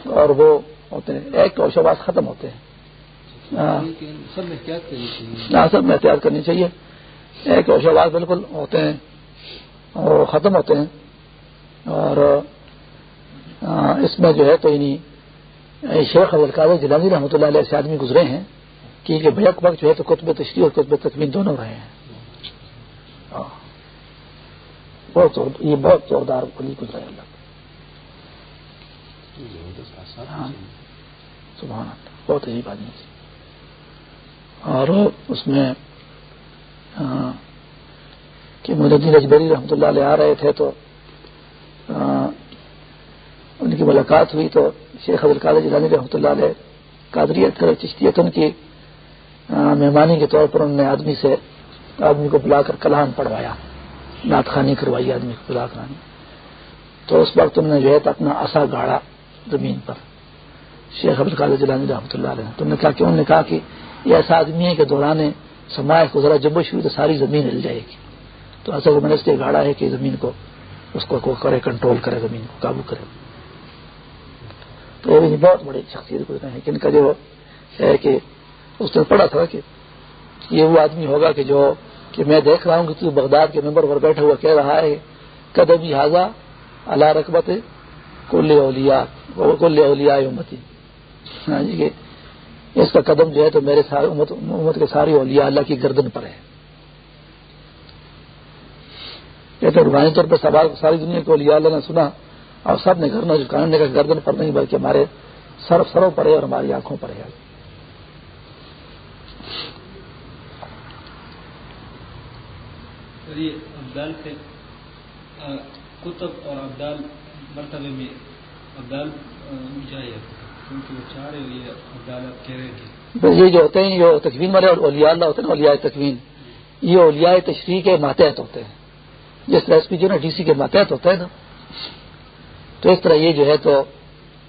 Speaker 1: اور وہ ہوتے ہیں۔ ایک کے اوشو آواز ختم ہوتے ہیں۔
Speaker 2: ہاں۔ سب میں احتیاط کرنی چاہیے۔
Speaker 1: ہاں سب میں احتیاط کرنی چاہیے۔ ایک اوشو آواز بالکل ہوتے ہیں اور ختم ہوتے ہیں۔ اور اس میں جو ہے تو انہیں شیخ ابوالقاد جلانی رحمۃ اللہ علیہ سے آدمی گزرے ہیں۔ کہ بیک وقت جو ہے تو قطب تشریح اور قطب تکمین دونوں رہے ہیں۔ بہت یہ بہت زوردار پلی گزرے اللہ ہاں۔ سبحان بہت عجیب آدمی اور اس میں کہ مدین اجبری رحمۃ اللہ علیہ آ رہے تھے تو ان کی ملاقات ہوئی تو شیخ عبد القادر جیلانی رحمۃ اللہ علیہ قادریت چشتیت ان کی مہمانی کے طور پر انہوں نے آدمی سے آدمی کو بلا کر کلام پڑھوایا، نعت خانی کروائی آدمی کو بلا کر تو اس وقت انہوں نے جو ہے اپنا اصا گاڑا زمین پر۔ شیخ عبد القادر جیلانی رحمۃ اللہ علیہ۔ تو نے کہا کہ انہوں نے کہا کہ یہ ایسا آدمی ہے کہ دوران سماج کو ذرا جبش ہوئی تو ساری زمین ہل جائے گی۔ تو ایسا وہ میں نے اس لیے گاڑا ہے کہ زمین کو، اس کو کرے، کنٹرول کرے، زمین کو قابو کرے۔ تو یہ بہت بڑی شخصیت گزرے ہیں۔ کہ ان کا جو ہے کہ اس نے پڑھا تھا کہ یہ وہ آدمی ہوگا کہ جو کہ میں دیکھ رہا ہوں کہ تو بغداد کے ممبر پر بیٹھا ہوا کہہ رہا ہے قدم حاضہ اللہ رقبت کل اولیا کل اولیا امتی۔ ہاں جی کہ اس کا قدم جو ہے تو میرے سارے امت, امت کے ساری اولیاء اللہ کی گردن پر ہے۔ کہتے روحانی طور پہ سوال ساری دنیا کو اولیاء اللہ نے سنا اور سب نے گھر میں کا گردن پر نہیں بلکہ ہمارے سر سروں پر ہے اور ہماری آنکھوں پر ہے۔
Speaker 3: ابدال سے کتب اور ابدال مرتبے میں ابدال اونچا ہے
Speaker 1: یہ جو ہوتے ہیں جو تکوین والے اولیاء، اللہ ہوتے ہیں اولیاء تکوین، یہ اولیاء تشریح کے ماتحت ہوتے ہیں۔ جس طرح ایس پی جو نا ڈی سی کے ماتحت ہوتا ہے نا، تو اس طرح یہ جو ہے تو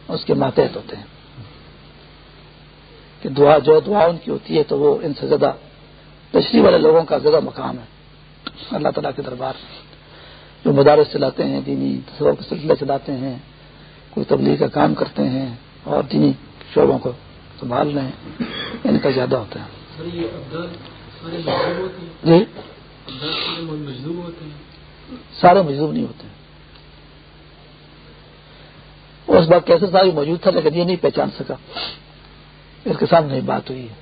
Speaker 1: اس کے ماتحت ہوتے ہیں۔ کہ دعا جو دعا ان کی ہوتی ہے تو وہ ان سے زیادہ تشریح والے لوگوں کا زیادہ مقام ہے۔ اللہ تعالیٰ کے دربار جو مدارس چلاتے ہیں دینی تصور کے سلسلے چلاتے ہیں کوئی تبلیغ کا کام کرتے ہیں اور دینی شعبوں کو سنبھال رہے ہیں ان کا زیادہ ہوتا ہے۔ جی؟ سارے مجلوب نہیں ہوتے۔ اس بات کیسے ساری موجود تھا لیکن یہ نہیں پہچان سکا۔ اس کے سامنے بات ہوئی ہے۔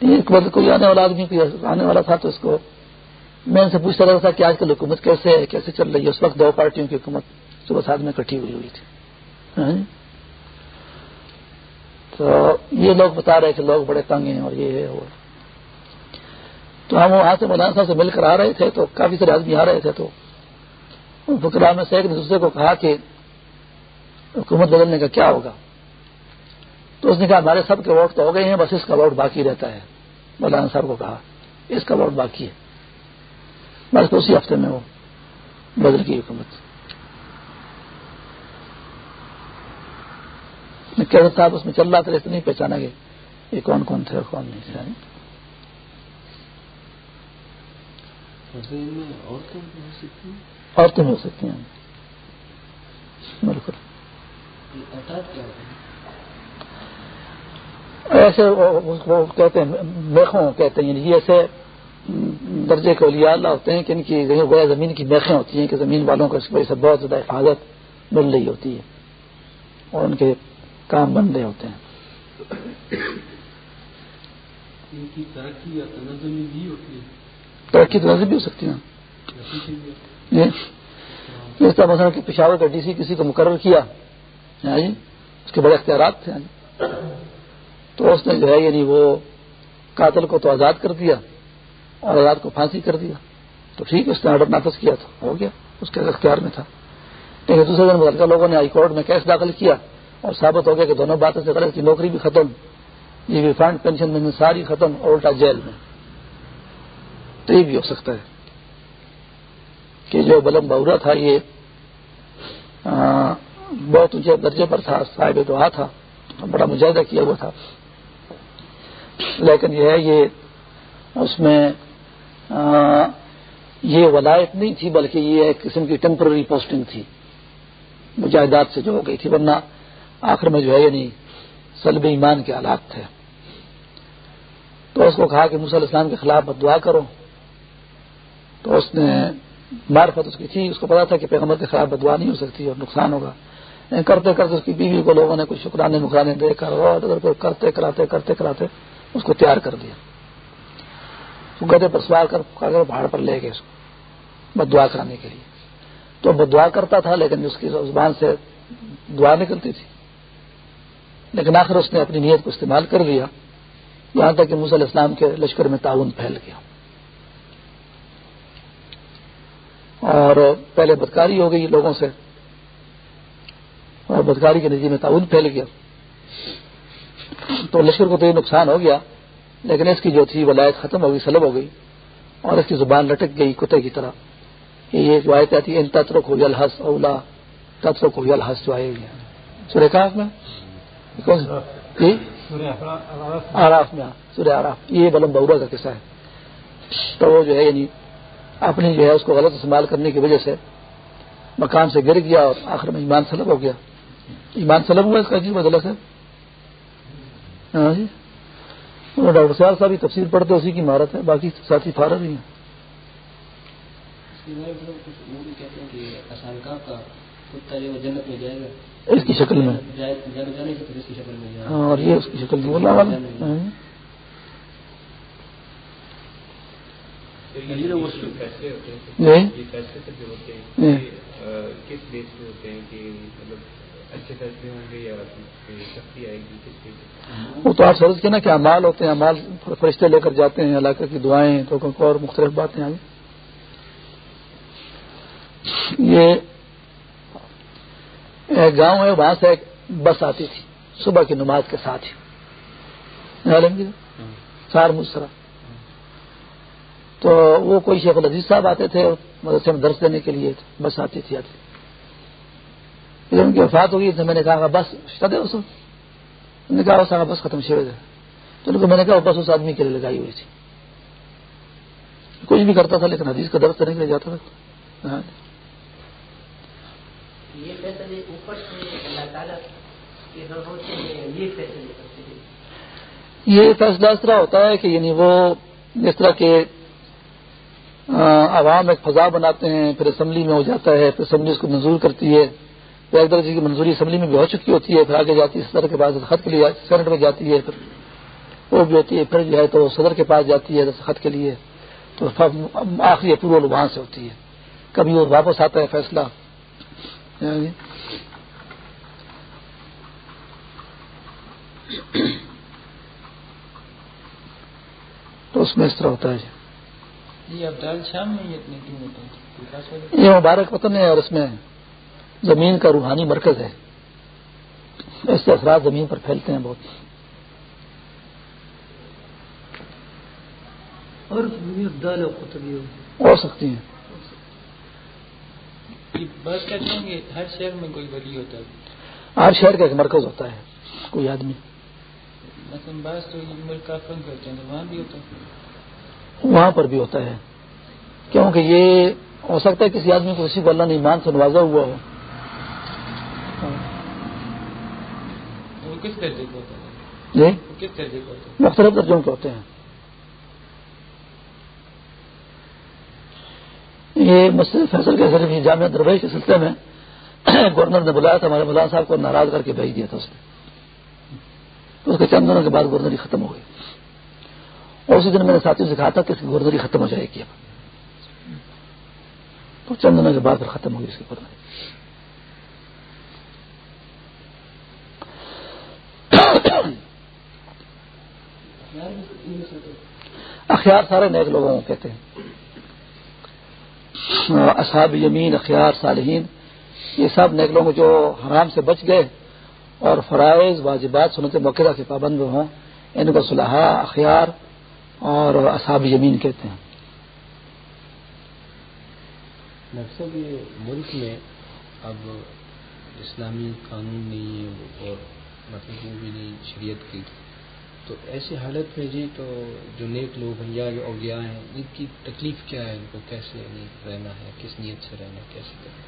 Speaker 1: ایک بار کوئی آنے والا آدمی آنے والا تھا تو اس کو میں ان سے پوچھتا رہتا تھا کہ آج کل حکومت کیسے ہے، کیسے چل رہی ہے؟ اس وقت دو پارٹیوں کی حکومت صبح ساتھ میں کٹھی ہوئی ہوئی تھی۔ ہاں جی۔ تو یہ لوگ بتا رہے کہ لوگ بڑے تنگ ہیں اور یہ ہے اور۔ تو ہم وہاں سے مولانا صاحب سے مل کر آ رہے تھے تو کافی سارے آدمی آ رہے تھے تو فکرا میں سے ایک دوسرے کو کہا کہ حکومت بدلنے کا کیا ہوگا؟ تو اس نے کہا ہمارے سب کے ووٹ تو ہو گئے ہیں بس اس کا ووٹ باقی رہتا ہے۔ مولانا صاحب کو کہا اس کا ووٹ باقی ہے۔ بس اسی ہفتے میں وہ بدل کی حکومت۔ صاحب اس میں چل رہا تھا اس نہیں پہچانا گیا یہ کون کون تھے اور کون نہیں تھے؟ عورتیں ہو سکتی ہیں بالکل۔ ایسے وہ کہتے ہیں میخوں کہتے ہیں یعنی ایسے درجے کے اولیاء اللہ ہوتے ہیں کہ ان کی گویا زمین کی میخیں ہوتی ہیں کہ زمین والوں کو اس وجہ سے بہت زیادہ حفاظت مل رہی ہوتی ہے اور ان کے کام بن رہے ہوتے ہیں۔ ترقی تو بھی ہو سکتی ہیں اس طرح مثلا کہ پشاور کا ڈی سی کسی کو مقرر کیا جی؟ اس کے بڑے اختیارات تھے جی۔ تو اس نے جو ہے یعنی وہ قاتل کو تو آزاد کر دیا اور آزاد کو پھانسی کر دیا۔ تو ٹھیک اس نے آرڈر نافذ کیا تھا، ہو گیا، اس کے اختیار میں تھا۔ لیکن دوسرے دن متعلقہ لوگوں نے ہائی کورٹ میں کیس داخل کیا اور ثابت ہو گیا کہ دونوں باتیں سے غلط کی نوکری بھی ختم، یہ بھی فنڈ پینشن میں ساری ختم اور الٹا جیل میں۔ تو یہ بھی ہو سکتا ہے کہ جو بلم بہورا تھا، یہ بہت اونچے درجے پر تھا، صاحب دعا تھا، بڑا مجاہدہ کیا ہوا تھا۔ لیکن یہ ہے، یہ اس میں یہ ولایت نہیں تھی، بلکہ یہ ایک قسم کی ٹیمپرری پوسٹنگ تھی۔ مجاہدات سے جو ہو گئی تھی، ورنہ آخر میں جو ہے یعنی سلب ایمان کے حالات تھے۔ تو اس کو کہا کہ علیہ السلام کے خلاف دعا کرو۔ تو اس نے معرفت اس کی تھی، اس کو پتا تھا کہ پیغمبر کے خلاف بدوا نہیں ہو سکتی اور نقصان ہوگا۔ کرتے کرتے اس کی بیوی کو لوگوں نے کچھ شکرانے مکرانے دے کر اور کرتے کراتے کرتے کراتے اس کو تیار کر دیا۔ گدے پر سوار کر پہاڑ پر لے گئے اس کو بد دعا کرانے کے لیے۔ تو بد دعا کرتا تھا لیکن اس کی زبان سے دعا نکلتی تھی۔ لیکن آخر اس نے اپنی نیت کو استعمال کر لیا۔ یہاں تک کہ علیہ السلام کے لشکر میں تعاون پھیل گیا۔ اور پہلے بدکاری ہو گئی لوگوں سے۔ اور بدکاری کے نتیجے میں تعاون پھیل گیا۔ تو لشکر کو تو یہ نقصان ہو گیا لیکن اس کی جو تھی ولایت ختم ہو گئی سلب ہو گئی اور اس کی زبان لٹک گئی کتے کی طرح۔ یہ جو آیت آتی ہے ان تتر کو یلحس اولا تتر کو یلحس جو آئے گی سورہ کاف میں؟ جی؟ آراف میں سورہ آراف یہ بلم بورا کا قصہ ہے۔ تو وہ جو ہے یعنی اپنی جو ہے اس کو غلط استعمال کرنے کی وجہ سے مکان سے گر گیا اور آخر میں ایمان سلب ہو گیا۔ ایمان سلب ہوا اس کا جی بدلا سے؟ ہاں جی۔ ڈاکٹر سیال صاحب تفصیل پڑھتے اسی کی مہارت ہے باقی ساتھی فارغ ہی ہیں۔ اس کی شکل میں۔ ہاں، اور یہ اس کی شکل میں۔ بولا وہ تو آپ سمجھ کے نا کہ امال ہوتے ہیں امال فرشتے لے کر جاتے ہیں علاقے کی دعائیں، تو اور مختلف باتیں آئی یہ ایک گاؤں ہے، وہاں سے ایک بس آتی تھی، صبح کی نماز کے ساتھ ہی۔ سار مسرا تو وہ کوئی شیخ العزیز صاحب آتے تھے، مدرسے میں درس دینے کے لیے بس آتی تھی، آتی پھر ان کی وفات ہوگی تو میں نے کہا بس دے اس نے کہا اس بس ختم شیو ہے۔ تو میں نے کہا بس اس آدمی کے لیے لگائی ہوئی تھی۔ کچھ بھی کرتا تھا لیکن حدیث کا درد کرنے کے لیے جاتا تھا۔ ہاں۔ یہ فیصلہ اس طرح ہوتا ہے کہ یعنی وہ جس طرح کے عوام ایک فضا بناتے ہیں پھر اسمبلی میں ہو جاتا ہے پھر اسمبلی اس کو منظور کرتی ہے۔ پھر ایک درجے کی منظوری اسمبلی میں بھی ہو چکی ہوتی ہے پھر آگے جاتی ہے صدر کے پاس خط کے لیے سینٹ میں جاتی ہے پھر وہ بھی ہوتی ہے پھر جو ہے تو صدر کے پاس جاتی ہے خط کے لیے تو آخری اپروول وہاں سے ہوتی ہے۔ کبھی وہ واپس آتا ہے فیصلہ۔ یعنی تو اس میں اس طرح ہوتا ہے جی۔ یہ مبارک وطن ہے اور اس میں زمین کا روحانی مرکز ہے۔ اس سے اثرات زمین پر پھیلتے ہیں بہت۔ ہو۔ سکتی ہیں۔
Speaker 3: بات کہتے ہیں کہ ہر شہر میں کوئی ولی ہوتا ہے۔
Speaker 1: ہر شہر کا ایک مرکز ہوتا ہے کوئی آدمی
Speaker 3: مثلاً بعض تو ملک کا فن کرتے ہیں وہاں بھی ہوتا ہے۔
Speaker 1: وہاں پر بھی ہوتا ہے۔ کیونکہ یہ ہو سکتا ہے کسی آدمی کو کسی کو اللہ نے ایمان سے نوازا ہوا ہو۔ جی؟ مختلف درجوں کے ہوتے ہیں؟ یہ مسجد فیصل کے ذریعے جامعہ درویش کے سلسلے میں گورنر نے بلایا تھا ہمارے مولانا صاحب کو ناراض کر کے بھیج دیا تھا اس نے۔ اس کے چند دنوں کے بعد گورنری ختم ہو گئی۔ اور اسی دن میں نے ساتھیوں سے کہا تھا کہ اس کی گردری ختم ہو جائے گی۔ اب تو چند دنوں کے بعد پھر ختم ہوگی اس کی گردری اخیار سارے نیک لوگوں کو کہتے ہیں۔ اصحاب یمین، اخیار صالحین، یہ سب نیک لوگ جو حرام سے بچ گئے اور فرائض، واجبات، سنت موقع کے پابند ہوں، ان کو صلاح اخیار اور اصحاب یمین کہتے ہیں۔
Speaker 2: ملک میں اب اسلامی قانون نہیں ہے اور مطلب وہ بھی نہیں، شریعت کی۔ تو ایسی حالت میں جی تو جو نیک لوگ ہیں، یا جو اولیاء ہیں، ان کی تکلیف کیا ہے؟ ان کو کیسے یعنی رہنا ہے؟ کس نیت سے رہنا کیسے کرنا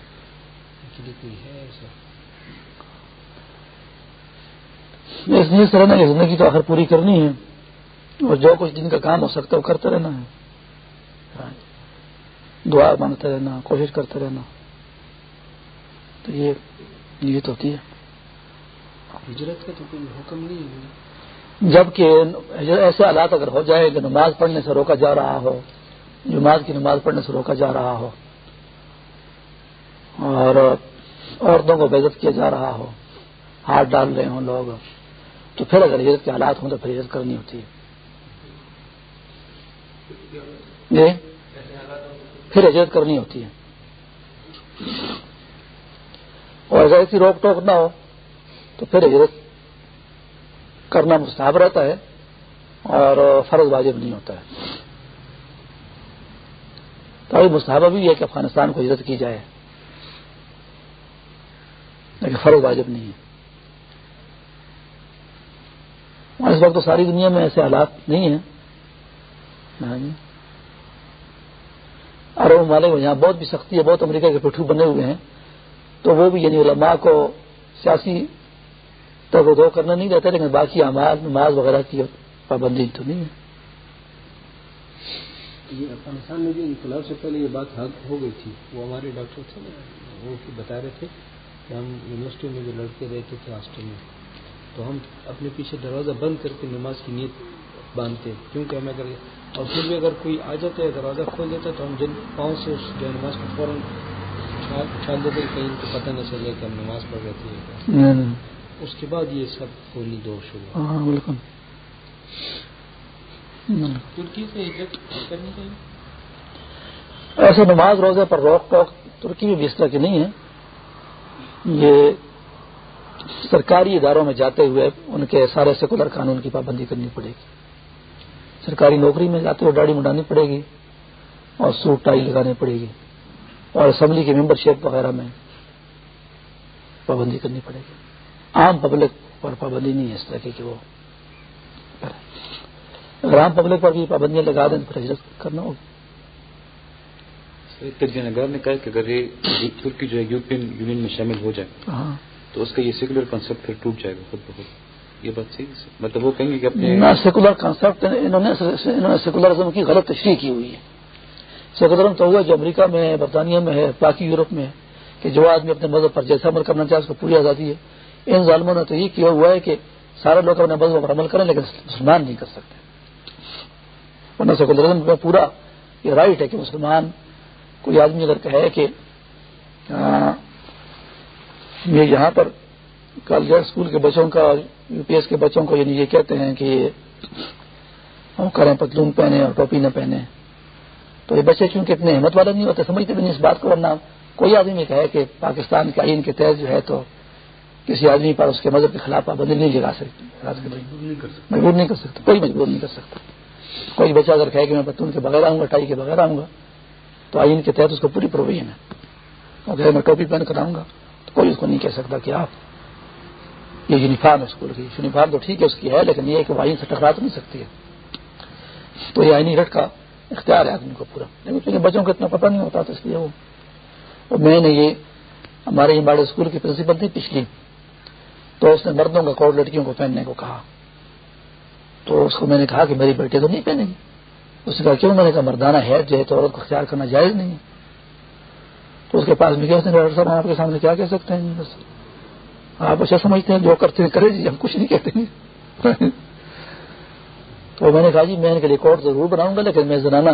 Speaker 2: ان کے لیے کوئی ہے ایسا؟
Speaker 1: اس نیت سے رہنا کی زندگی تو آخر پوری کرنی ہے۔ اور جو کچھ جن کا کام ہو سکتا ہے، وہ کرتے رہنا ہے۔ ہاں جی۔ دعا مانگتے رہنا، کوشش کرتے رہنا۔ تو یہ نیت ہوتی ہے۔
Speaker 2: ہجرت کا تو کوئی حکم نہیں
Speaker 1: ہے۔ جبکہ ایسے حالات اگر ہو جائے کہ نماز پڑھنے سے روکا جا رہا ہو، جماعت کی نماز پڑھنے سے روکا جا رہا ہو، اور عورتوں کو بےزت کیا جا رہا ہو، ہاتھ ڈال رہے ہوں لوگ، تو پھر اگر ہجرت کے حالات ہوں تو پھر ہجرت کرنی ہوتی ہے۔ جی؟ پھر ہجرت کرنی ہوتی ہے۔ اور اگر ایسی روک ٹوک نہ ہو تو پھر ہجرت کرنا مستحب رہتا ہے اور فرض واجب نہیں ہوتا ہے۔ تو ابھی مستحبہ بھی ہے کہ افغانستان کو ہجرت کی جائے۔ لیکن فرض واجب نہیں ہے۔ اس وقت تو ساری دنیا میں ایسے حالات نہیں ہیں۔ عرب ممالک میں یہاں بہت بھی سختی ہے، بہت امریکہ کے پٹھو بنے ہوئے ہیں۔ تو وہ بھی یعنی علماء کو سیاسی تب دو کرنا نہیں رہتا لیکن باقی اعمال نماز وغیرہ کی پابندی تو نہیں ہے۔
Speaker 2: یہ افغانستان میں جو انقلاب سے پہلے یہ بات حق ہو گئی تھی وہ ہمارے ڈاکٹر تھے وہ بتا رہے تھے کہ ہم یونیورسٹی میں جو لڑکے رہتے تھے ہاسٹل میں تو ہم اپنے پیچھے دروازہ بند کر کے نماز کی نیت باندھتے کیونکہ ہمیں اگر اور پھر بھی اگر کوئی آ جاتا ہے دروازہ کھول دیتا ہے تو ہم جن پاؤں سے اس جو نماز کو فوراً چھال دیتے کہیں ان کو پتہ نہ چلے کہ ہم نماز پڑھ رہے تھے۔ اس کے بعد یہ سب کھولنی دور شروع
Speaker 1: ہاں بالکل۔
Speaker 3: ترکی سے کرنی چاہیے۔
Speaker 1: ایسے نماز روزے پر روک ٹوک ترکی میں بھی اس طرح کی نہیں ہے۔ یہ سرکاری اداروں میں جاتے ہوئے ان کے سارے سیکولر قانون کی پابندی کرنی پڑے گی۔ سرکاری نوکری میں جاتے ہوئے داڑھی منڈانی پڑے گی اور سوٹ ٹائی لگانی پڑے گی اور اسمبلی کی ممبر شپ وغیرہ میں پابندی کرنی پڑے گی۔ عام پبلک پر پابندی نہیں ہے اس طرح کی کہ وہ اگر عام پبلک پر بھی پابندیاں لگا دیں پھر ہجرت کرنا ہوگی
Speaker 4: نگر نے کہا کہ اگر یہ ترکی جو ہے یورپین یونین میں شامل ہو جائے
Speaker 1: ہاں۔
Speaker 4: تو اس کا یہ سیکولر کانسیپٹ پھر ٹوٹ جائے گا خود بخود۔ یہ بات صحیح مطلب وہ کہیں گے کہ اپنے
Speaker 1: سیکولر کانسیپٹ انہوں نے سیکولرزم کی غلط تشریح کی ہوئی ہے۔ سیکولرزم تو ہوا جو امریکہ میں ہے برطانیہ میں ہے باقی یورپ میں ہے کہ جو آدمی اپنے مذہب پر جیسا عمل کرنا چاہے اس کو پوری آزادی ہے۔ ان ظالموں نے تو یہ کیا ہوا ہے کہ سارے لوگ اپنے مذہب پر عمل کریں لیکن مسلمان نہیں کر سکتے۔ ورنہ سیکولرزم کا پورا یہ رائٹ ہے کہ مسلمان کوئی آدمی اگر کہے کہ یہ یہاں پر کالج اسکول کے بچوں کا، یو پی ایس کے بچوں کو یعنی یہ کہتے ہیں کہ ہم کریں پتلون پہنے اور ٹوپی نہ پہنے۔ تو یہ بچے چونکہ اتنے ہمت والے نہیں ہوتے، سمجھتے بھی نہیں اس بات کو، ورنہ کوئی آدمی یہ کہے کہ پاکستان کے آئین کے تحت جو ہے تو کسی آدمی پر اس کے مذہب کے خلاف پابندی نہیں لگا سکتی مجبور نہیں کر سکتا کوئی مجبور نہیں کر سکتا۔ کوئی بچہ اگر کہے کہ میں پتون کے بغیر آؤں گا ٹائی کے بغیر آؤں گا تو آئین کے تحت اس کو پوری پروویژن ہے۔ اگر میں ٹوپی پہن کر آؤں گا تو کوئی اس کو نہیں کہہ سکتا کہ آپ یہ یونیفارم ہے اسکول کی۔ یونیفارم تو ٹھیک ہے اس کی ہے لیکن یہ کہ وہ آئین سے ٹکرا تو نہیں سکتی ہے۔ تو یہ آئینی رٹ کا اختیار ہے آدمی کو پورا۔ لیکن بچوں کو اتنا پتہ نہیں ہوتا تو اس لیے وہ میں نے یہ ہمارے یہ بڑے اسکول کی پرنسپل تھی پچھلی۔ تو اس نے مردوں کا کوٹ لڑکیوں کو پہننے کو کہا۔ تو اس کو میں نے کہا کہ میری بیٹے تو نہیں پہنے گی۔ اس نے کہا، کیوں؟ میں نے کہا، مردانہ ہے جو ہے تو عورت کو اختیار کرنا جائز نہیں ہے۔ تو اس کے پاس میں کیا ڈاکٹر صاحب آپ کے سامنے کیا کہہ سکتے ہیں؟ بس۔ آپ اچھا سمجھتے ہیں، جو کرتے ہیں کرے جی ہم کچھ نہیں کہتے (laughs) تو میں نے کہا جی میں ان کے ریکارڈ ضرور بناؤں گا، لیکن میں زنانہ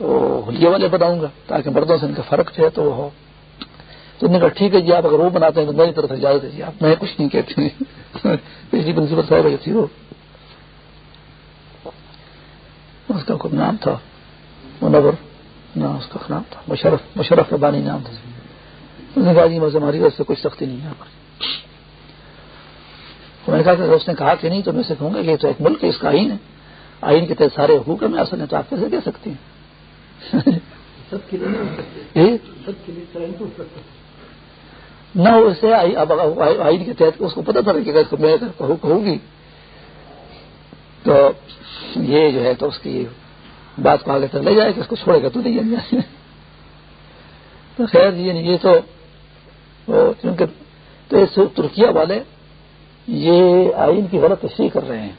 Speaker 1: ہولیے والے بناؤں گا تاکہ مردوں سے ان کا فرق ہے تو وہ ہو۔ تو نے کہا ٹھیک ہے جی آپ اگر وہ بناتے ہیں تو میری طرف اجازت ہے جی۔ آپ میں کچھ نہیں کہتے (laughs) پچھلی پرنسپل صاحب تھی وہ اس کا کوئی نام تھا؟ منور؟ نہ اس کا نام تھا۔ مشرف مشرف ربانی نام تھا۔ اس نے کہا جی ہماری وجہ سے کوئی سختی نہیں یہاں پر۔ میں نے کہا کہ اس نے کہا کہ نہیں تو میں سے کہوں گا کہ تو ایک ملک ہے اس کا آئین ہے۔ آئین کے تحت سارے حقوق میں اصل ہے تو آپ کیسے دے (laughs) سکتے۔ ہیں نہ اسے آئین کے تحت اس کو پتا تھا کہ اگر میں کہوں گی تو یہ جو ہے تو اس کی بات کو آگے تک لے جائے کہ اس کو چھوڑے گا تو نہیں (laughs) تو خیر یہ تو کیونکہ تو ترکیا والے یہ آئین کی غلط تشریح کر رہے ہیں۔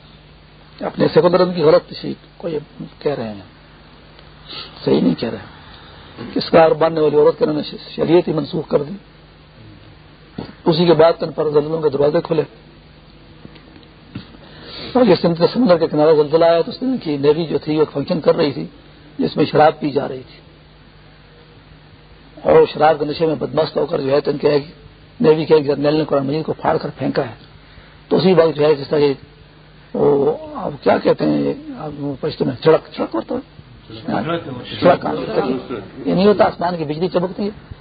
Speaker 1: اپنے سیکولرزم کی غلط تشریح کو یہ کہہ رہے ہیں۔ صحیح نہیں کہہ رہے۔ کس کار باننے والی عورت کے انہوں نے شریعت ہی منسوخ کر دی۔ اسی کے بعد کن پر زلزلوں کے دروازے کھلے۔ اور یہ سمندر کے کنارے زلزلہ آیا تو اس دن کی نیوی جو تھی وہ فنکشن کر رہی تھی جس میں شراب پی جا رہی تھی۔ اور شراب کے نشے میں بدمست ہو کر جو ہے تو ان کے نیوی کے جرنیل نے قرآن مجید کو پھاڑ کر پھینکا ہے تو اسی وقت جو ہے جس طرح وہ کیا کہتے ہیں پشتو میں چڑک چڑک ہوتا ہے۔ یہ نہیں ہوتا آسمان کی بجلی چمکتی ہے۔